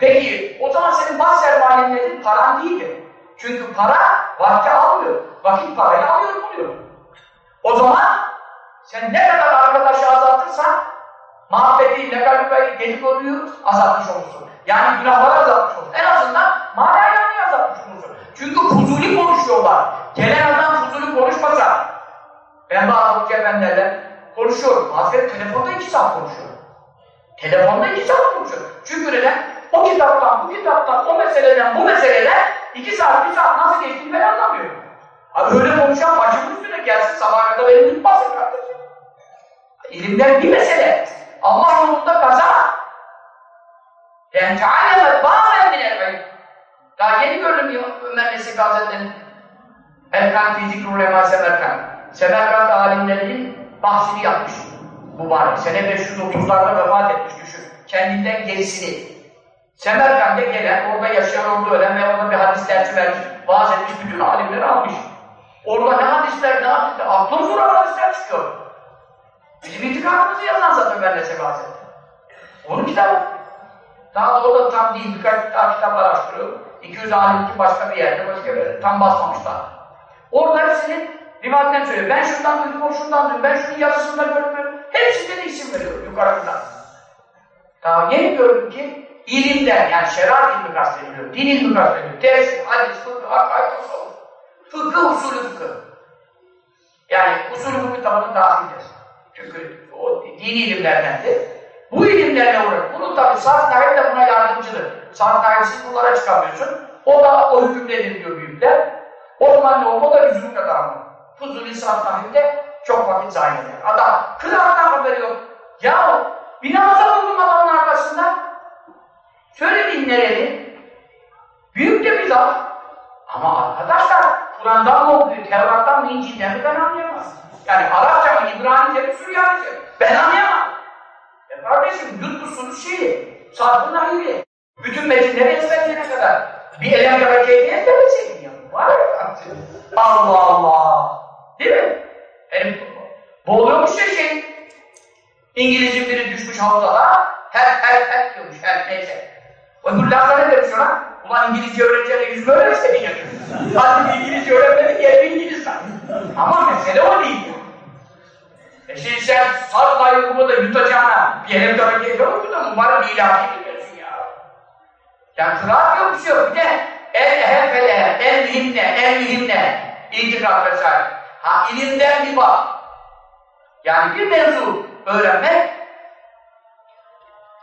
Peki o zaman senin baş sermayen nedir? Paran değildir. Çünkü para vakti almıyor. Vakit parayı alıyor buluyor. O zaman sen ne kadar arkadaşı azaltırsan muhabbeti, legalükayı, dedikoduyu azaltmış olursun. Yani günahları azaltmış olursun. En azından manayı azaltmış olursun. Çünkü fuzuli konuşuyorlar. Gelen adam fuzuli konuşmasa ben bazı hoca efendilerle konuşuyorum. Hazreti telefonda iki saat konuşuyorum. Telefonda iki saat konuşuyorum. Çünkü neden? O kitaptan, bu kitaptan, o meseleden, bu meseleden iki saat, bir saat nasıl geçtiğini ben anlamıyorum. Abi öyle konuşan başımın üstüne gelsin sabah kadar beni tutmasın kardeşim. İlimden bir mesele. Allah yolunda kazan. Yani teallemet bağmen min el Daha yeni gördüm ya Ömer Nesik Hazretleri'nin Erkan fi zikrulema Semerkan. Semerkant alimlerinin bahsini yapmış. Mübarek. Sene 530'larda vefat etmiş düşün. Kendinden gerisini. Semerkant'e gelen, orada yaşayan, orada ölen ve orada bir hadis dersi vermiş, vaaz etmiş, bütün alimleri almış. Orada ne hadisler, ne hadisler, aklın zor hadisler çıkıyor. Bizim itikadımızı yazan zaten Ömer Nesik Hazretleri. Onun kitabı. Daha da o da tam değil, birkaç daha kitaplar araştırıyor. 200 alim başka bir yerde, başka bir yerde. Tam basmamışlar. Orada hepsinin rivayetten söylüyor. Ben şundan duydum, o şundan duydum, ben şunun yazısında gördüm. Hepsinde de isim veriyor yukarıdan. Daha yeni gördüm ki ilimden, yani şeriat ilmi kastediliyor, din ilmi kastediliyor. Tefsir, hadis, fıkıh, akaid, usul. Fıkıh, usulü fıkıh. Yani usulü fıkıh kitabının dahildir. Çünkü o dini ilimlerdendir. Bu ilimlerle uğraş. Bunu tabi sarf nahil de buna yardımcıdır. Sarf nahilsiz bunlara çıkamıyorsun. O da o hükümdedir diyor büyükler. O zaman ne olur? O da yüzünü kadar mı? Fuzuli sarf nahilde çok vakit zayi eder. Adam kıraattan haberi yok. Ya bir namaza durdum adamın arkasında. Söylediğin nereli? Büyük de bir laf. Ama arkadaşlar Kur'an'dan mı okuyor, Tevrat'tan mı, İncil'den mi ben anlayamam. Yani Arapça mı, İbranice mi, Süryanice mi? Ben anlayamam. Ya kardeşim yutmuşsunuz şeyi, sarfın ayrı. Bütün metinleri ezberleyene kadar. Bir elem hareketi ezberleseydin ya. Var ya Allah Allah. Değil mi? Yani boğuluyormuş ya şey. İngilizce biri düşmüş havuzağa, her her her diyormuş, her neyse. Laflar ne demiş ona? Ulan İngilizce öğreneceğine yüzme öğrenseydin ya. Hadi İngilizce öğrenmedik, yer İngiliz lan. Ama mesele o değil. E şimdi sen sarı dayı da yutacağına bir yere hareket yok da mübarek ilahi biliyorsun ya. Yani kıraat yok bir şey yok. Bir de en ehemmele, en mühim ne, en mühim ne? İtikad vesaire. Ha ilimden bir bak. Yani bir mevzu öğrenmek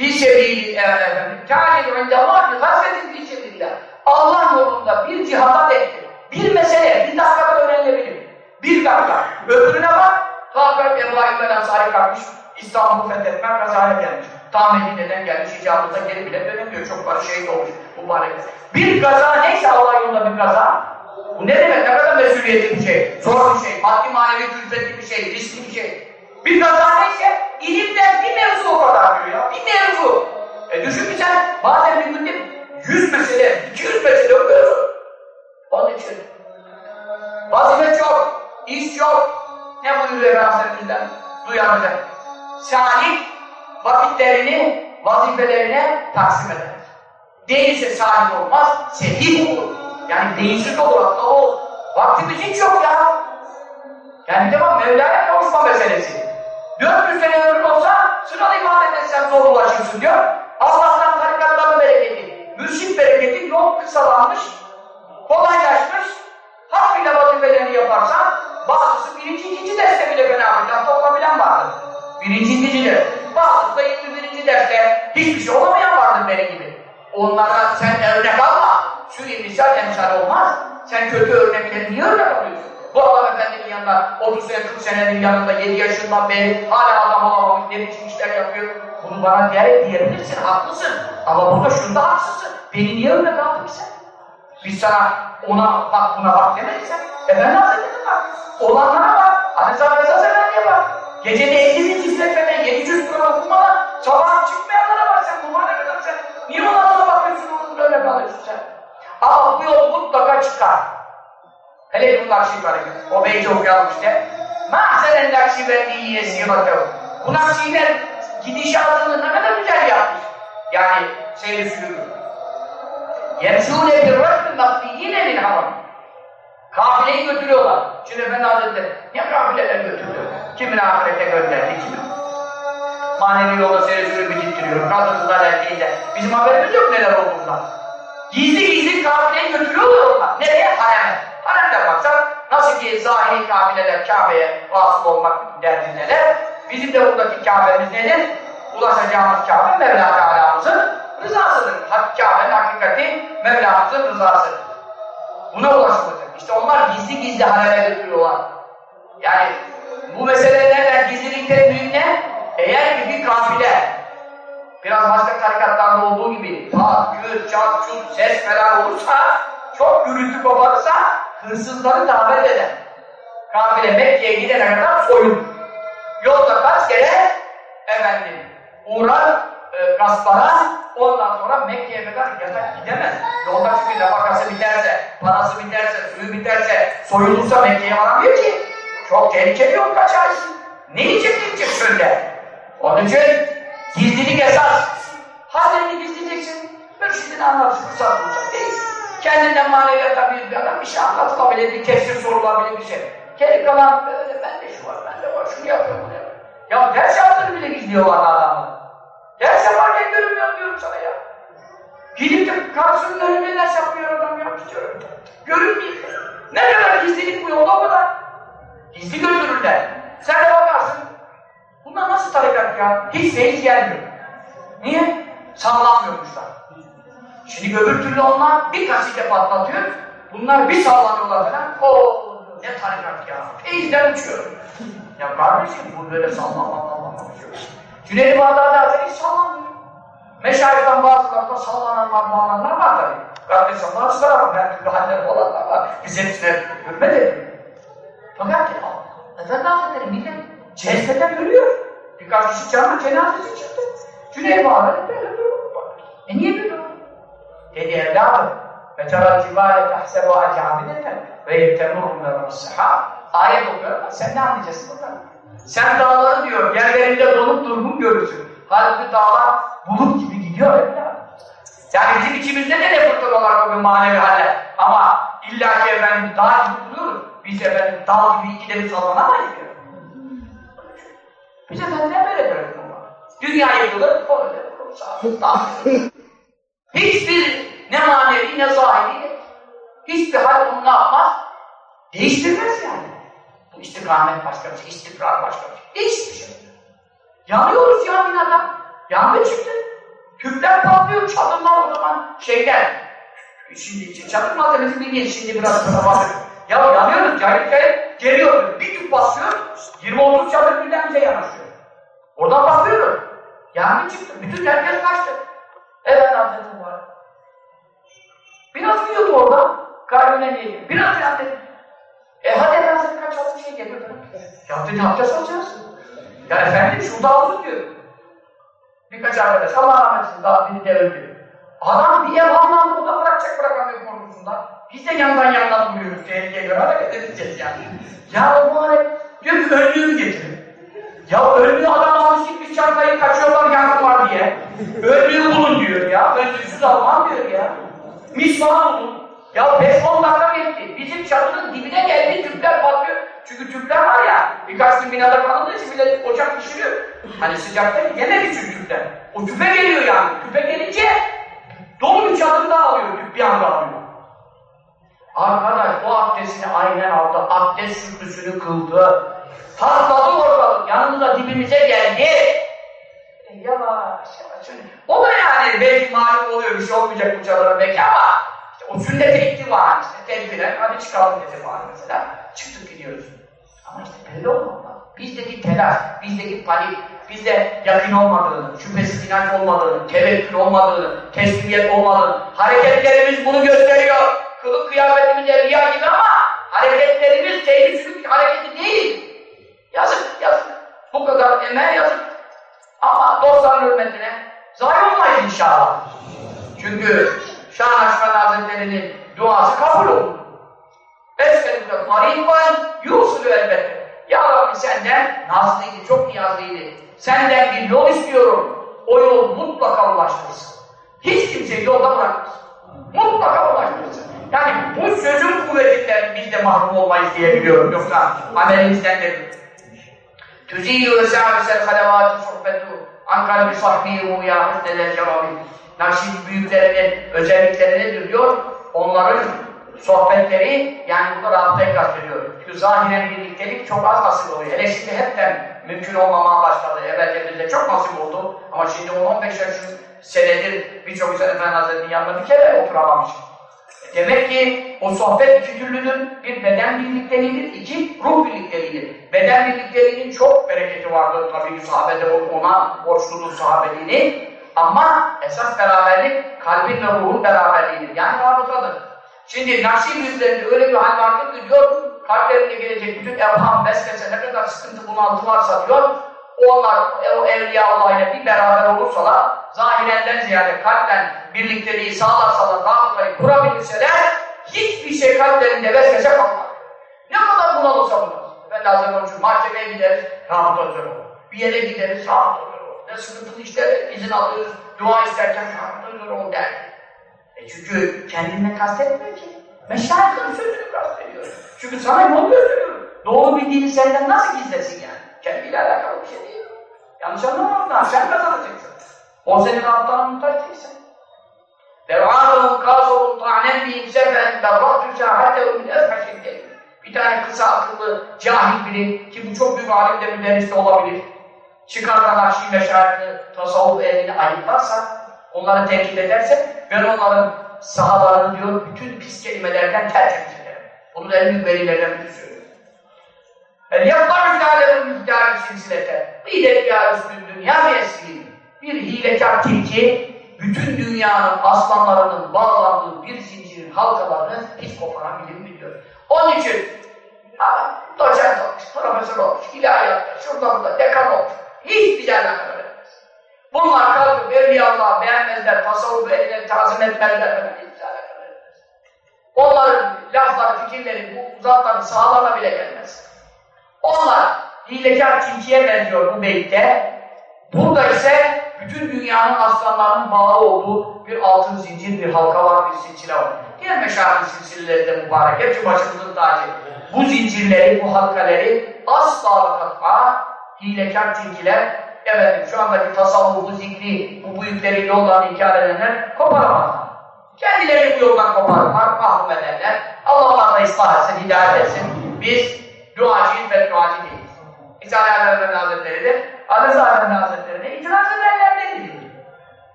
fi sebili efendim ta'lilu indallah bi gazvetin fi sebilillah. Allah yolunda bir cihada dektir. Bir mesele bir dakikada öğrenilebilir. Bir dakika. Öbürüne bak. Hakan Ebu Ayyub'dan Ansari kalkmış. İstanbul'u fethetmek kazaya gelmiş. Tam Medine'den gelmiş. icabında geri bile dönemiyor. Çok var şehit olmuş. Mübarek. Bir kaza neyse Allah yolunda bir kaza. Bu ne demek? Ne kadar mesuliyetli bir şey. Zor bir şey. Maddi manevi külfetli bir şey. Riskli bir şey. Bir kaza neyse ilimden bir mevzu o kadar diyor ya. Bir mevzu. E düşün ki sen bazen bir günde 100 mesele, 200 mesele okuyorsun. Onun için vazife çok, iş çok. Ne buyuruyor Rabbimizden? Duyanlar. Salih vakitlerini vazifelerine taksim eder. Değilse salih olmaz, sefih olur. Yani değilsiz olur, hatta olur. Vaktimiz hiç yok ya. Yani tamam Mevla'ya kavuşma meselesi. 400 sene ömrün olsa sıralı ibadet etsen zor ulaşırsın diyor. Allah'tan tarikatların bereketi, mürşit bereketi yol kısalanmış, kolaylaşmış. Hakkıyla vazifelerini yaparsan bazısı birinci, ikinci derste bile fena hafta olabilen vardır. Birinci, ikinci ders. Bazısı da 21. derste hiçbir şey olamayan vardır benim gibi. Onlara sen örnek alma. Şu misal emsal olmaz. Sen kötü örnekleri niye örnek alıyorsun? Bu adam efendinin yanında 30 sene 40 senenin yanında 7 yaşından beri hala adam olamamış ne biçim işler yapıyor. Bunu bana diyerek diyebilirsin, haklısın. Ama burada şunda haksızsın. Beni niye örnek aldın ki sen? Biz sana ona bak buna bak demedik sen. Efendi Hazretleri bak. Olanlara bak. Aleyhisselam Esas Efendi'ye bak. Gecede 50 bin cüzletmeden 700 Kur'an okumadan sabah çıkmayanlara bak sen. Mübarek adam sen. Niye ona bakıyorsun, böyle kalıyorsun sen? Ama bu yol mutlaka çıkar. Hele bir Nakşibendi. O beyti okuyalım işte. Ma'zelen Nakşibendi yesiratı. Bu Nakşiler gidişatını ne kadar güzel yapmış. Yani seyri sürüyor. Yemşûne bir rejbin nakliyyine lil haram. Kafileyi götürüyorlar. Şimdi Efendi Hazretleri ne kafileler götürüyor? Kimin ahirete gönderdi, kimin? Manevi yolda seyri sürü bitittiriyor. Kadınlar erkeğiyle. Bizim haberimiz yok neler olduğundan. Gizli gizli kafileyi götürüyorlar onlar. Nereye? Hareme. Haremde baksan nasıl ki zahiri kafileler Kabe'ye vasıl olmak derdindeler. Bizim de buradaki Kabe'miz nedir? Ulaşacağımız Kabe Mevla Teala'mızın rızasıdır. Kabe'nin hakikati Mevlamızın rızası. Buna ulaşılacak. İşte onlar gizli gizli hareme götürüyorlar. Yani bu meselelerden gizlilikten büyük ne? Eğer ki bir kafile biraz başka tarikatlarda olduğu gibi pat, gür, çat, çut, ses falan olursa çok gürültü koparırsa hırsızları davet eder. Kafile Mekke'ye gidene kadar soyun. Yolda kaç kere efendim uğrar e, gasplara ondan sonra Mekke'ye kadar yatak gidemez. Yolda çünkü nafakası biterse, parası biterse, suyu biterse, soyulursa Mekke'ye varamıyor ki. Çok tehlikeli yol kaçarsın. Ne yiyecek gidecek şöyle? Onun için gizlilik esas. Halini gizleyeceksin. Mürşidini anlarsın, fırsat bulacak değil. Kendinden maneviyata bir adam bir şey anlatılabilir, bir kesir sorulabilir bir şey. Geri kalan böyle ben de şu var, ben de var, şunu yapıyorum, bunu. Ya ders yaptığını bile gizliyorlar adamlar. Ders yaparken görünmüyor diyorum sana ya. Gidip de karşısının önünde ders yapmıyor adam ya istiyorum. Görünmeyeyim. Ne kadar gizlilik bu yolda o kadar. Gizli götürürler. Sen de bakarsın. Bunlar nasıl tarikat ya? Hiç hiç gelmiyor. Niye? Sallanmıyormuşlar. Şimdi öbür türlü onlar bir kasite patlatıyor. Bunlar bir sallanıyorlar falan. O ne tarikat ya. Feyizden uçuyor. Ya kardeşim bu böyle sallanma sallanma uçuyor. Cüneyt-i Bağdadi Hazretleri hiç sallanmıyor. Meşayihten bazılarında sallananlar, bağlananlar var tabii. Kardeşim var. Ben türlü haller olanlar var. Biz hepsine hürmet ediyoruz. Fakat Efendi Hazretleri millet cezbeden ölüyor. Birkaç kişi canlı cenazesi çıktı. Cüneyt Bağdadi böyle duruyor. E niye böyle? Dedi evladım. فَتَرَى الْجِبَالَ تَحْسَبُهَا جَامِدَةً وَيَتَّمُرُ مِنَ السَّحَابِ Ayet okuyor sen ne anlayacaksın buradan? Sen dağları diyor, yerlerinde donup durgun görürsün. Halbuki dağlar bulut gibi gidiyor evladım. Yani bizim içimizde de ne fırtınalar bugün manevi haller. Ama illa ki efendim dağ gibi duruyoruz. Biz efendim dağ gibi ikide bir sallanamayız diyor. Biz efendim ne böyle böyle var? Dünya yıkılır, o öyle dağ. [laughs] Hiçbir ne manevi ne zahiri hiçbir hal onu ne yapmaz? Değiştirmez yani. Bu istikamet başka bir şey, istikrar başka bir şey. Hiçbir şey. Yanıyoruz ya binada. Yangın çıktı. Tüpler patlıyor, çadırlar o zaman şeyden. Şimdi çadır malzemesi bilmeyin şimdi biraz sonra bakın. Ya yanıyoruz, cahil cahil geliyor. Bir tüp basıyor, 20-30 çadır birden bize yanaşıyor. Oradan patlıyoruz. Yangın çıktı, bütün herkes kaçtı. Evet Hazretim var. Biraz yiyordu orada, kalbine diye. Biraz yandı. E hadi Efendimiz kaç altı şey getir. Ya dedi abdest alacağız. Ya efendim şurada alırız diyor. Birkaç arkadaş Allah rahmet eylesin daha biri de öldü. Adam bir ev anlamda burada bırakacak bırakamıyor korkusunda. Biz de yandan yandan duruyoruz tehlikeye göre hareket edeceğiz yani. Ya o mübarek diyor ki önlüğümü getirin. Ya ölmüyor adam almış gitmiş çantayı kaçıyorlar yardım var Ölmüyor bulun diyor ya. Öldürsüz almam diyor ya. Misvan bulun. Ya 5-10 dakika geçti. Bizim çatının dibine geldi tüpler patlıyor. Çünkü tüpler var ya, birkaç gün binada kalındığı için bile ocak pişiriyor. Hani sıcakta yemek için tüpler. O tüpe geliyor yani. Tüpe gelince dolu bir çadır daha alıyor, tüp bir anda alıyor. Arkadaş o abdestini aynen aldı, abdest şükrüsünü kıldı. Patladı ortalık, yanımıza dibimize geldi. E, yavaş yavaş. O da yani belki malum oluyor, bir şey olmayacak bu çadıra belki ama işte o sünnete ihtiva, işte tedbiren, hadi çıkalım dedi bana mesela. Çıktık gidiyoruz. Ama işte belli olmadı. Bizdeki telaş, bizdeki panik, bizde yakın olmadığını, şüphesiz inanç olmadığını, tevekkül olmadığını, teslimiyet olmadığını, hareketlerimiz bunu gösteriyor. Kılık kıyafetimiz evliya gibi ama hareketlerimiz tehlikeli hareketi değil. Yazık, yazık. Bu kadar emeğe yazık. Ama dostların hürmetine zayi olmayız inşallah. Çünkü Şah Haşmet Hazretleri'nin duası kabul oldu. Eskelüke mariban yusulü elbette. Ya Rabbi senden nazlıydı, çok niyazlıydı. Senden bir yol istiyorum. O yol mutlaka ulaştırsın. Hiç kimse yolda bırakmaz. Mutlaka ulaştırsın. Yani bu sözün kuvvetinden biz de mahrum olmayız diye biliyorum. Yoksa amelimizden de Tüzîlü ve sâbisel halavâti sohbetu an kalbi sahbîhû yâ hüsnedel cevâbi Nakşid büyüklerinin özellikleri nedir diyor? Onların sohbetleri yani burada rahatlayı kastediyor. Çünkü zahiren birliktelik çok az nasip oluyor. Hele şimdi hepten mümkün olmamaya başladı. Evvelce bizde çok nasip oldu. Ama şimdi 10-15 yaş senedir birçok insan Efendi Hazretleri'nin yanında bir kere oturamamış. Demek ki o sohbet iki türlüdür. Bir beden birlikteliğidir, iki ruh birlikteliğidir. Beden birlikteliğinin çok bereketi vardır tabii ki sahabede ona borçludur sahabeliğini. Ama esas beraberlik kalbin ve ruhun beraberliğidir. Yani rabıtadır. Şimdi Nakşi yüzlerinde öyle bir hal vardır ki diyor, kalplerinde gelecek bütün evham, vesvese, ne kadar sıkıntı bunaltı varsa diyor, onlar o evliya ile bir beraber olursalar, zahirenden ziyade kalpten birlikteliği sağlarsalar, rabıtayı kurabilirseler, hiçbir şey kalplerinde vesvese kalmaz. Ne kadar bunalırsa bunalır. Ben lazım onun için mahkemeye gideriz, özel olur. Bir yere gideriz, özel olur. Ne sıkıntılı işte izin alıyoruz, dua isterken özel olur der. E çünkü kendine kastetmiyor ki. Meşayikhın sözünü kastediyor. Çünkü sana yol gösteriyor. Doğru bildiğini senden nasıl gizlesin yani? Kendiyle alakalı bir şey değil. Yanlış anlamadan sen kazanacaksın. O senin altına muhtaç değilsin. Dev'âlûn kâzûn ta'nen bîm sefen berrattü şâhâtehu min Bir tane kısa akıllı, cahil biri, ki bu çok büyük alim de müderris de olabilir. Çıkardan Nakşi meşayihini, tasavvuf ehlini ayıplarsa, onları tenkit ederse, ben onların sahalarını diyor, bütün pis kelimelerden tertemiz ederim. Bunun en büyük velilerden biri söylüyor. El yapma müdahalerin müdahale silsilete. Bir ya üstün dünya ve esliğin. Bir hilekar tilki, bütün dünyanın aslanlarının bağlandığı bir zincirin halkalarını hiç koparabilir mi diyor. Onun için adam doçent olmuş, profesör olmuş, ilahiyat, şurada burada dekan olmuş. Hiçbir şey alakalı etmez. Bunlar kalkıp Evliya Allah beğenmezler, tasavvuf eline tazim etmezler. Hiç alakalı etmez. Onların lafları, fikirleri, bu zatların sağlarına bile gelmez. Onlar hilekar tilkiye benziyor bu beytte. Burada ise bütün dünyanın aslanlarının bağı olduğu bir altın zincir, bir halka var, bir silsile var. Diğer meşahit silsileleri de mübarek, hepsi başımızın tacı. Bu zincirleri, bu halkaları asla katma, hilekar tilkiler, efendim şu andaki tasavvufu, zikri, bu büyüklerin yollarını inkar edenler koparamazlar. Kendilerini bu yoldan koparırlar, mahrum ederler. Allah onlarla ıslah etsin, hidayet etsin. Biz duacıyız ve duacı değiliz. İsa Aleyhisselam Hazretleri de Aleyhisselam Efendi Hazretleri'ne itiraz edenlerden değil.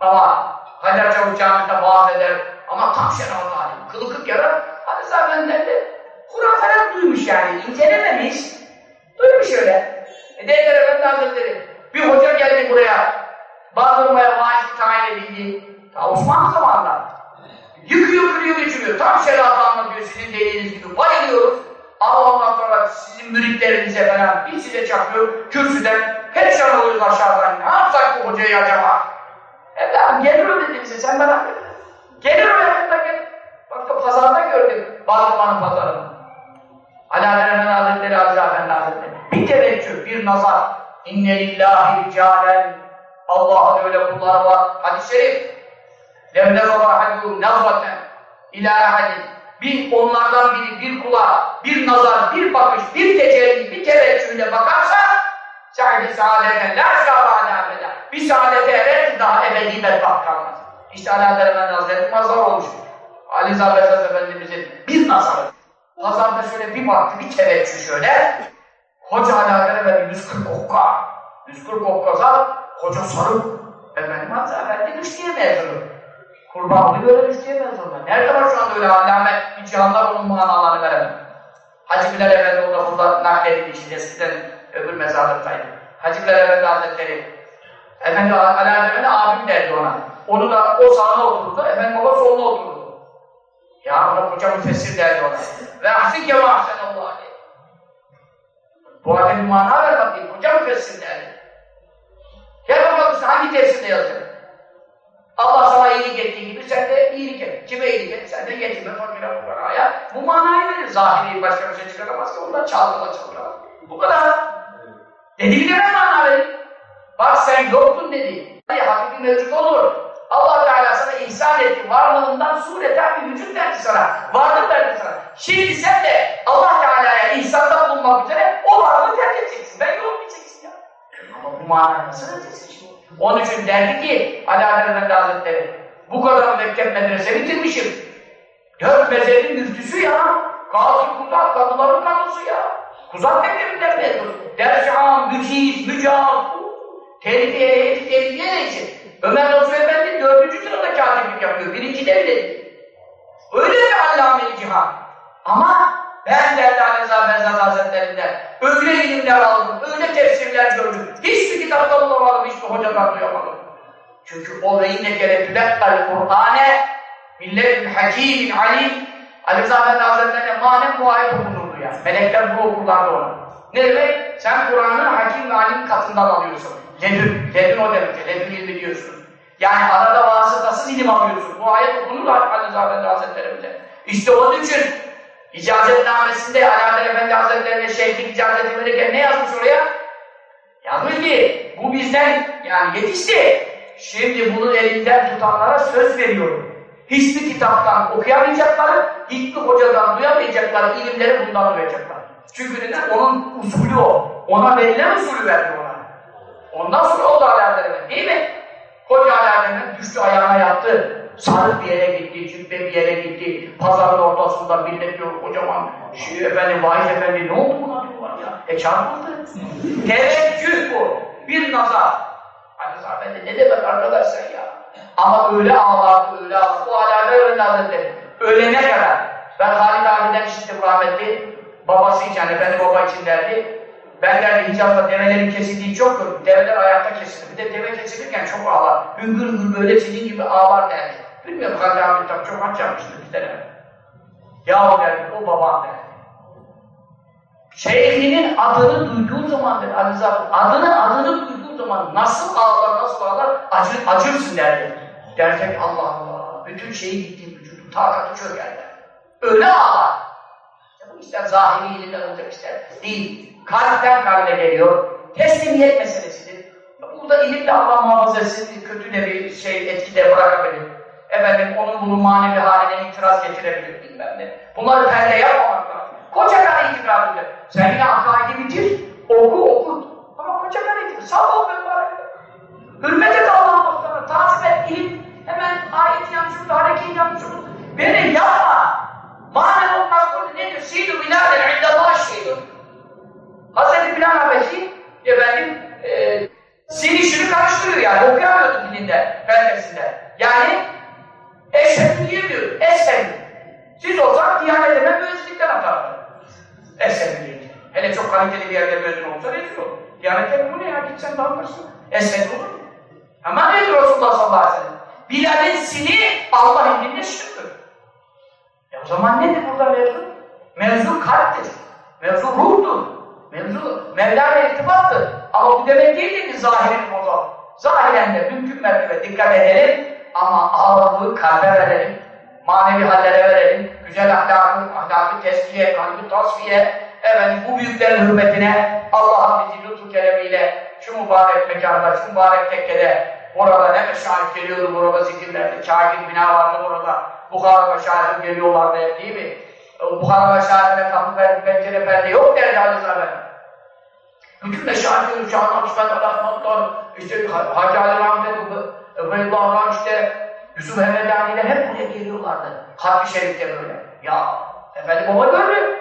Ama Hacer Çavuk Camii'nde vaaz eder ama tam şeraflı alim, kılı kırk yarar. Aleyhisselam Efendileri de hurafeler duymuş yani, incelememiş. Duymuş öyle. E Değerler Efendi Hazretleri, bir hoca geldi buraya, Bandırmaya vaazı tayin edildi. Ta Osmanlı zamanında. Yıkıyor, kırıyor, geçiriyor. Tam şeriatı anlatıyor sizin dediğiniz gibi. Bayılıyoruz. Ama ondan sonra sizin müritlerinize falan bir size çakıyor, kürsüden hep alıyoruz aşağıdan. Ne yapsak bu hocayı acaba? Evladım gelir o dedi bize, sen merak etme. Gelir o yakında gel. Bak da pazarda gördük, Bağırmanın pazarını. Alaaddin Efendi Hazretleri, Aziz Efendi Hazretleri. Bir teveccüh, bir nazar, İnne lillahi ricalen Allah'ın öyle kulları var. Hadis-i şerif. Lem nezara hadûm nazraten ilâ ahadin. Bir onlardan biri bir kula, bir nazar, bir bakış, bir tecelli, bir teveccühle bakarsa şahidi saadeten la şâbâne ebeden. Bir saadete erer daha ebedi bedbaht kalmaz. İşte Alâ Efendi Hazretleri nazar olmuş. Ali Zahmet Efendimiz'in bir nazarı. Nazarda şöyle bir baktı, bir teveccüh şöyle. Hoca Alâ Efendi 140 okka. 140 okka zar, hoca sarıp. Efendim Hazretleri müşkiye mezunu. Kurban oluyor böyle müşkiye mezunu. Nerede var şu anda öyle allame, cihanlar onun manalarını veremem. Hacı Bilal Efendi o da burada nakledilmiş. Eskiden öbür mezarlıktaydı. Hacı Bilal Efendi Hazretleri Efendi Alâ Efendi abim derdi ona. Onu da o sağına oturdu, Efendi baba soluna oturdu. Ya ona koca müfessir derdi ona. [laughs] Ve ahsin ke ve ahsenallahu aleyh. Bu halde bir mana ver bakayım, koca müfessir derdi. Gel bakalım hangi tefsirde yazıyor? Sana iyilik ettiği gibi sen de iyilik et. Kime iyilik et? Sen de yetime, fakire, fukaraya. Bu manayı verir. Zahiri başka bir şey çıkaramaz ki. Ondan çaldıla çaldıla. Bu kadar. Dedi bile ben mana verir. Bak sen yoktun dedi. Hakiki mevcut olur. Allah Teala sana ihsan etti. Varlığından sureten bir vücut verdi sana. Varlık verdi sana. Şimdi sen de Allah Teala'ya ihsanda bulunmak üzere o varlığı terk edeceksin. Ben yok diyeceksin ya. Ama bu manayı nasıl edeceksin şimdi? Onun için derdi ki Ali Efendi Hazretleri bu kadar mektep medrese bitirmişim. Dört mezhebin müftüsü ya. Gazi Kuzat, kadıların kadısı ya. Kuzat mektebinden mezun. Dersi am, müthiş, mücaz, tehlikeye, heyeti, tehlikeye neyse. Ömer Nasuh Efendi dördüncü sırada katiplik yapıyor. Birinci devlet. Öyle bir allame cihan. Ama ben derdi Aleyhisselam Benzat Hazretlerinden öyle ilimler aldım, öyle tefsirler gördüm. Hiçbir kitapta bulamadım, hiçbir hocadan duyamadım. Çünkü o inne keretülekkal Kur'ane milletin hakimin alim Aleyhisselam Efendi Hazretlerine manen bu ayet okunurdu ya. Melekler bu okurlardı onu. Ne demek? Sen Kur'an'ı hakim ve alim katından alıyorsun. Ledün, ledün o demek. Ledün ilmi diyorsun. Yani arada vasıtasız ilim alıyorsun. Bu ayet okunur da Aleyhisselam Efendi Hazretlerimize. İşte onun için İcazetnamesinde Alaeddin Efendi Hazretlerine şeyhlik icazeti verirken ne yazmış oraya? Yazmış ki bu bizden yani yetişti. Şimdi bunu elinden tutanlara söz veriyorum. Hiçbir kitaptan okuyamayacakları, hiçbir hocadan duyamayacakları ilimleri bundan duyacaklar. Çünkü neden? Onun usulü o. Ona verilen usulü verdi ona. Ondan sonra o da Alaeddin değil mi? Koca Alaeddin düştü ayağına yattı. Sarık bir yere gitti, cübbe bir yere gitti. Pazarın ortasında millet diyor kocaman. Şii efendi, vaiz efendi ne oldu buna diyorlar ya. E çarpıldı. Teveccüh bu. Bir nazar. Hani sahabede ne demek arkadaş sen ya? Ama öyle ağlardı, öyle ağlardı. Bu alâbe öyle hazretleri. Ölene kadar. Ben Halid abiden işittim rahmetli. Babası için, hani benim baba için derdi. Ben derdi Hicaz'da develerin kesildiği çok gördüm. Develer ayakta kesilir. Bir de deve kesilirken çok ağlar. Hüngür hüngür böyle senin gibi ağlar derdi. Bilmiyorum Halid abi tabii çok aç yapmıştı bir tane. Yahu derdi, o babam derdi. Şeyhinin adını duyduğun zaman dedi Ali Zahir, adını adını duyduğun zaman nasıl ağlar nasıl ağlar acı, acırsın derdi. Derken Allah Allah bütün şeyi gitti vücudu takatı çöker der. Öyle ağlar. İşte bu ister zahiri ilimden olacak ister değil. Kalpten kalbe geliyor. Teslimiyet meselesidir. Burada ilim de Allah muhafaza etsin, kötü de bir şey etkileri bırakabilir. Efendim onun bunu manevi haline itiraz getirebilir bilmem ne. Bunları perde yapmamak lazım. Koca kadar itikad ediyor. Sen yine akaidi bitir, oku okut. Ama koca kadar itikad, sağ ol mübarek. Hürmet et Allah'ın dostlarına, tazip et, ilim. Hemen ayet yanlış oldu, hareket yanlış oldu. Beni yapma. Manen olmak burada nedir? Sîdü bilâden indellâh şeydü. Hazreti Bilal Habeşi, efendim, e, seni şunu karıştırıyor yani, okuyamıyordu dilinde, belgesinde. Yani, eşhedü diyemiyor, eşhedü. Siz olsak Diyanet'e müezzinlikten atarlar. Eşhedü diyecek. Hele çok kaliteli bir yerde müezzin olsa rezil olur. Diyanet'e bu ne ya, gitsen dağılırsın. Eşhedü olur mu? Ama nedir Resulullah sallallahu aleyhi ve sellem? Bilal'in sini Allah indinde şirktir. E o zaman nedir burada mevzu? Mevzu kalptir. Mevzu ruhtur. Mevzu Mevla ile irtibattır. Ama bu demek değildir ki zahirin bozalım. Zahiren de mümkün mertebe dikkat edelim ama ağırlığı kalbe verelim. Manevi hallere verelim. Güzel ahlakı, ahlakı teskiye, kalbi tasfiye. Efendim bu büyüklerin hürmetine Allah'ın bizi lütfu keremiyle şu mübarek mekanda, şu mübarek tekkede Orada ne meşayih geliyordu burada zikirlerde, kâgin bina vardı burada. Bukhara meşayih geliyorlardı hep değil mi? Bukhara meşayihine kapı pencere perde yok derdi Hazreti Efendi. Bütün meşayihleri Şah Nakşibend Aleyhisselatlar, işte Hacı Ali Rahmet, Ebu'llah Rahmet, işte Yusuf Hemedani'ler hep buraya geliyorlardı. Harbi Şerif'te böyle. Ya Efendi baba böyle.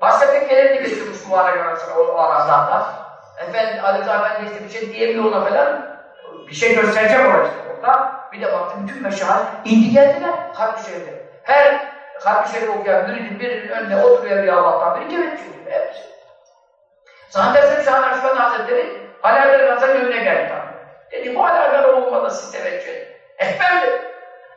Başka tekkelerini getirmiş mübarek arasına o arazlarda. Efendi Ali Efendi işte bir şey diyemiyor ona falan bir şey gösterecek orada işte orada. Bir de baktım bütün meşahit indi geldiler kalp şerifte. Her kalp şerif okuyan birinin birinin önüne oturuyor bir Allah'tan biri teveccüh ediyor. Hepsi. Zannedersin Şahan Aşkan Hazretleri Alaeddin Hazretleri önüne geldi tabi. Dedi bu Alaeddin olmalı siz teveccüh edin. Etmem dedi.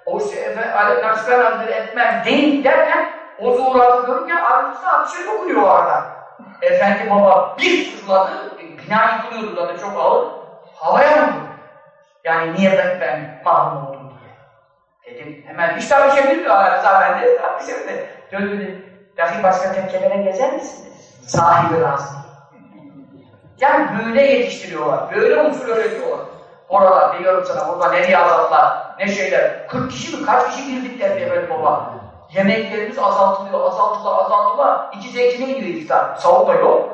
O şey Alaeddin Aşkan Hazretleri etmem değil derken o zuhuratı görünce arkasına atışır okunuyor o arada. Efendi baba bir tuşladı, bina yıkılıyordu zaten çok ağır. Havaya vurdu. Yani niye ben, ben mahrum oldum diye. Dedim hemen hiç tabi şey bilmiyor Rıza Efendi. Tabi şimdi döndü dedi. Dahi başka tekkelere gezer misin dedi. Sahibi razı. [laughs] Yani böyle yetiştiriyorlar. Böyle usul öğretiyorlar. Oralar diyorum sana burada ne riyazatlar, ne şeyler. 40 kişi mi kaç kişi girdikler diye böyle baba. Yemeklerimiz azaltılıyor, azaltıla, azaltıla. İki zeytine gidiyor iftar. Savunma yok.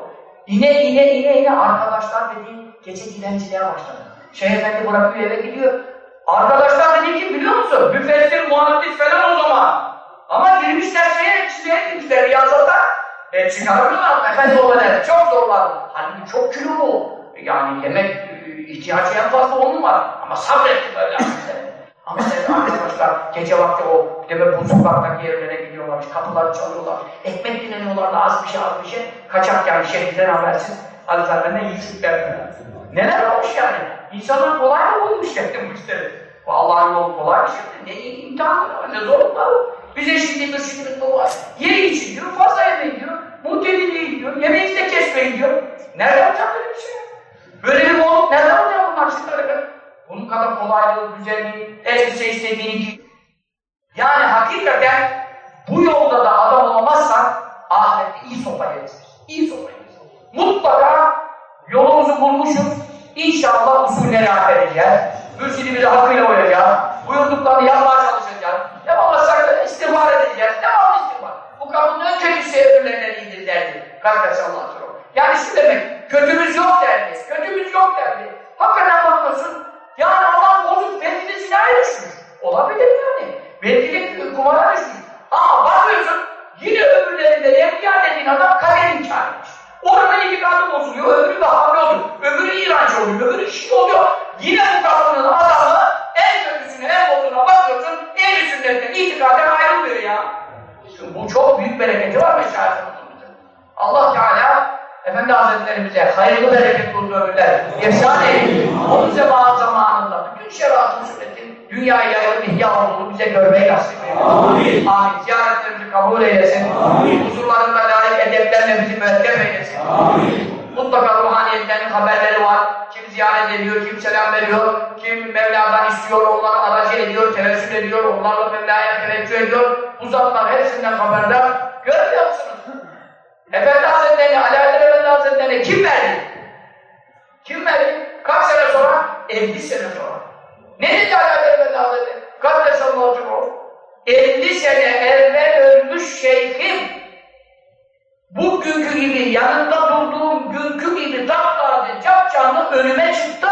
İne ine ine ine arkadaşlar dediğin gece dilenciliğe başladı. Şeyh Efendi bırakıyor eve gidiyor. Arkadaşlar dedi ki biliyor musun? Müfessir, muhaddis falan o zaman. Ama girmişler şeye, çizmeye girmişler riyazata. E çıkaramıyorlar efendi o kadar. Çok zorlar. Halbuki çok kilolu. Yani yemek ihtiyacı en fazla onun var. Ama sabretti böyle. Ama sen arkadaşlar gece vakti o deme bu sokaktaki yerlere gidiyorlar, kapıları çalıyorlar, ekmek dinleniyorlar, az bir şey az bir şey, kaçak yani şehirden habersiz, Hazretlerine yüksekler. Neler olmuş yani? İnsanlar kolay mı bulmuş yani bu işleri? Allah'ın yolu kolay bir şey. Ne imtihan var, ne zorluklar var. Bize şimdi bir şükürlük var. Yeri için diyor, fazla yemeyin diyor. Muhtedi değil diyor, yemeğinizi de kesmeyin diyor. Nereden olacak böyle bir şey? Böyle bir bolluk nereden olacak bunlar şimdi? Bunun kadar kolaylığı, güzelliği, elbise istediğini giy. Yani hakikaten bu yolda da adam olamazsak ahirette iyi sopa yeriz. İyi sopa yeriz. Mutlaka yolumuzu bulmuşuz. İnşallah usulleri affedeceğiz. Mürşidimizi hakkıyla uyacağız. Buyurduklarını yapmaya çalışacağız. Yapamazsak da istiğfar edeceğiz. Devamlı istiğfar. Bu kapının en kötüsü öbürlerine iyidir derdi. Kardeş Allah'a Yani şu demek, kötümüz yok derdi. Kötümüz yok derdi. Hakikaten bakıyorsun, yani adam bozuk, belki de düşmüş. Olabilir yani. Belki de kumara düşmüş. Ama bakıyorsun, yine öbürlerinde evliya dediğin adam kader inkar etmiş. Orada itikadı bozuluyor, öbürü Vahhabi oluyor, öbürü İrancı oluyor, öbürü Şii oluyor. Yine bu kapının adamı en kötüsüne, en bozuna bakıyorsun, en sünnetten, itikaden ayrılmıyor ya. Şimdi bu çok büyük bereketi var meşahitimizin. Allah Teala Efendi Hazretlerimize hayırlı bereketli uzun ömürler ihsan. Onun zemanı zamanında bütün şeriatın sünnetin dünyaya yayılıp ihya olduğunu bize görmeyi nasip eylesin. Amin. Amin. Ziyaretlerimizi kabul eylesin. Amin. Huzurlarında layık edeplerle bizi müeddep eylesin. Amin. Mutlaka ruhaniyetlerin haberleri var. Kim ziyaret ediyor, kim selam veriyor, kim Mevla'dan istiyor, onları aracı ediyor, tevessül ediyor, onlarla Mevla'ya teveccüh ediyor. Bu zatlar hepsinden haberdar. Görmüyor musunuz? Efendi Hazretleri, Alaaddin Efendi Hazretleri kim verdi? Kim verdi? Kaç sene sonra? 50 sene sonra. Ne dedi Alaaddin Efendi Hazretleri? Kaddesallahu 50 sene evvel ölmüş şeyhim bugünkü gibi yanında durduğum günkü gibi taptaze capcanlı önüme çıktı.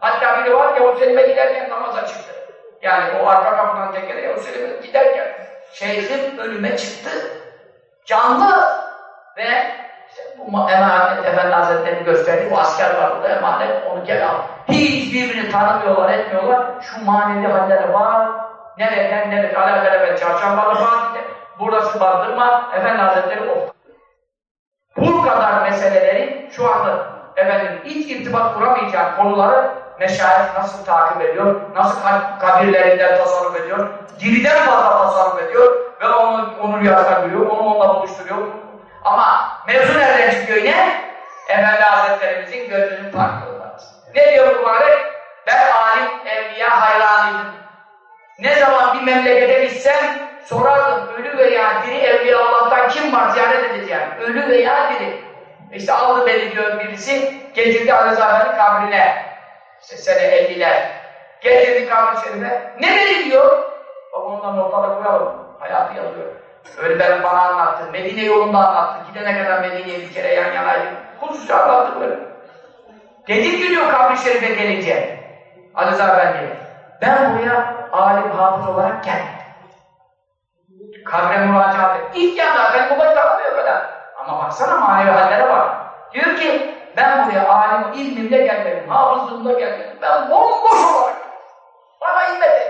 Hatta biri var ya o giderken namaza çıktı. Yani o arka kapıdan tekere o selime giderken şeyhim önüme çıktı. Canlı ve işte bu emanet Efendi Hazretleri'ni gösterdi. Bu asker var burada emanet onu gel al. Hiç birbirini tanımıyorlar etmiyorlar. Şu manevi halleri var. Nereden nereye alakalı çarşambalı Fatih'te. Burası bandırma. Efendi Hazretleri o. Bu kadar meseleleri şu anda efendim hiç irtibat kuramayacak konuları meşayih nasıl takip ediyor, nasıl kabirlerinden tasarruf ediyor, diriden fazla tasarruf ediyor ve onu, onu rüyasına görüyor, onu onunla buluşturuyor. Ama mevzu nereden çıkıyor yine? Efendi Hazretlerimizin gönlünün farklılığı. Ne diyor mübarek? Ben alim, evliya hayranıydım. Ne zaman bir memlekete gitsem sorardım ölü veya diri evliya Allah'tan kim var ziyaret edeceğim. Ölü veya diri. İşte aldı beni diyor birisi, getirdi Ali kabrine. İşte sene 50'ler. Getirdi kabri şerife. Ne beni diyor? Ondan notlara koyalım. Hayatı yazıyor. Öyle ben bana anlattı. Medine yolunda anlattı. Gidene kadar Medine'ye bir kere yan yanaydım. Hususça anlattı böyle. Dedi ki diyor kabri şerife gelince. Ali Zahir Ben buraya alim hafız olarak geldim. Kabre müracaat et. İlk ya zaten kolay tanımıyor kadar. Ama baksana manevi hallere bak. Diyor ki ben buraya alim ilmimle gelmedim, hafızlığımla gelmedim. Ben bomboş olarak bana himmet.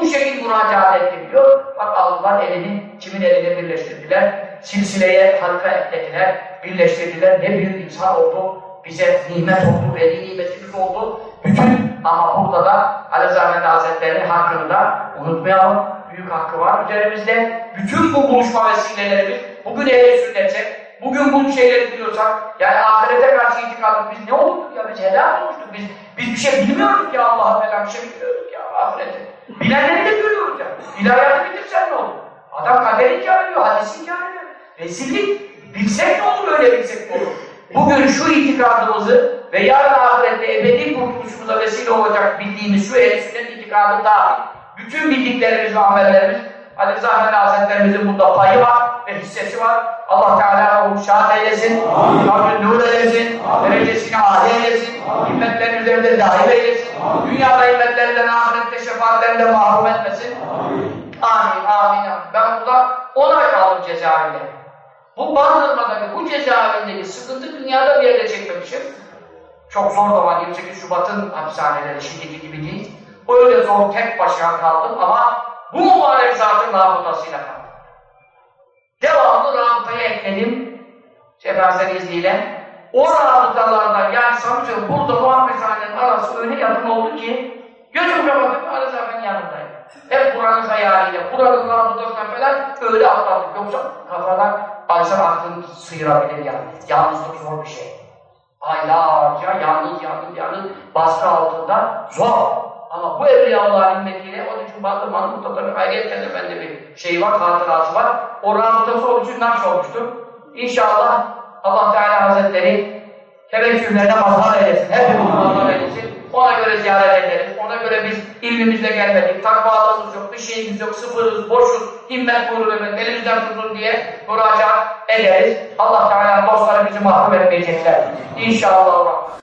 Bu şekilde müracaat ettim diyor. Bak aldılar elini, kimin elini birleştirdiler. Silsileye halka eklediler, birleştirdiler. Ne büyük insan oldu. Bize nimet oldu, veli nimetimiz oldu. Bütün ama burada da Ali Zahmet Hazretleri'nin hakkını da unutmayalım. Büyük hakkı var üzerimizde. Bütün bu buluşma vesilelerimiz, bugün ehl sünnetse, bugün bu şeyleri biliyorsak, yani ahirete karşı itikadımız, biz ne olduk ya, biz helal olmuştuk, biz, biz bir şey bilmiyorduk ya Allah'a falan bir şey bilmiyorduk ya ahirete. Bilenleri de görüyoruz ya. İlahiyatı bitirsen ne olur? Adam kader inkar ediyor, hadis inkar ediyor. Rezillik. Bilsek ne olur, öyle bilsek ne olur? Bugün şu itikadımızı ve yarın ahirette ebedi kurtuluşumuza vesile olacak bildiğimiz şu ehl sünnet itikadı dahil bütün bildiklerimiz ve amellerimiz Ali Zahmet Hazretlerimizin bunda payı var ve hissesi var. Allah Teala onu şahat eylesin, kabrini nur eylesin, derecesini âli eylesin, himmetlerin üzerinde daim eylesin, dünyada himmetlerinden, ahirette şefaatlerinden mahrum etmesin. Amin, amin, amin. Ben burada 10 ay kaldım cezaevinde. Bu Bandırma'daki, bu cezaevindeki sıkıntı dünyada bir yerde çekmemişim. Çok zor zaman 28 Şubat'ın hapishaneleri şimdiki gibi değil. Öyle zor tek başına kaldım ama bu mübarek zatın rabıtasıyla kaldım. Devamlı rabıtayı ekledim. Şefazeli izniyle. O rabıtalardan yani sanıyorum burada bu hapishanenin arası öyle yakın oldu ki gözüm kapatıp Ali Zafir'in yanındayım. Hep Kur'an'ın hayaliyle, Kur'an'ın rabıtasına falan öyle atladık. Yoksa kafadan Ayşe aklını sıyırabilir yani. Yalnızlık zor bir şey. Aylarca yalnız yalnız yalnız baskı altında zor. Ama bu Evliyaullah'ın himmetiyle onun için Bandırma'nın mutlaka bir hayretten de bende bir şey var, hatırası var. O rabıtası onun için nakş olmuştur. İnşallah Allah Teala Hazretleri tevekküllerine mazhar eylesin. Hepimiz mazhar eylesin. Ona göre ziyaret ederiz. Ona göre biz ilmimizle gelmedik. Takvalığımız yok, bir şeyimiz yok, sıfırız, boşuz, himmet gurur efendim, elimizden tutun diye müracaat ederiz. Allah Teala dostları bizi mahrum etmeyecekler. İnşallah.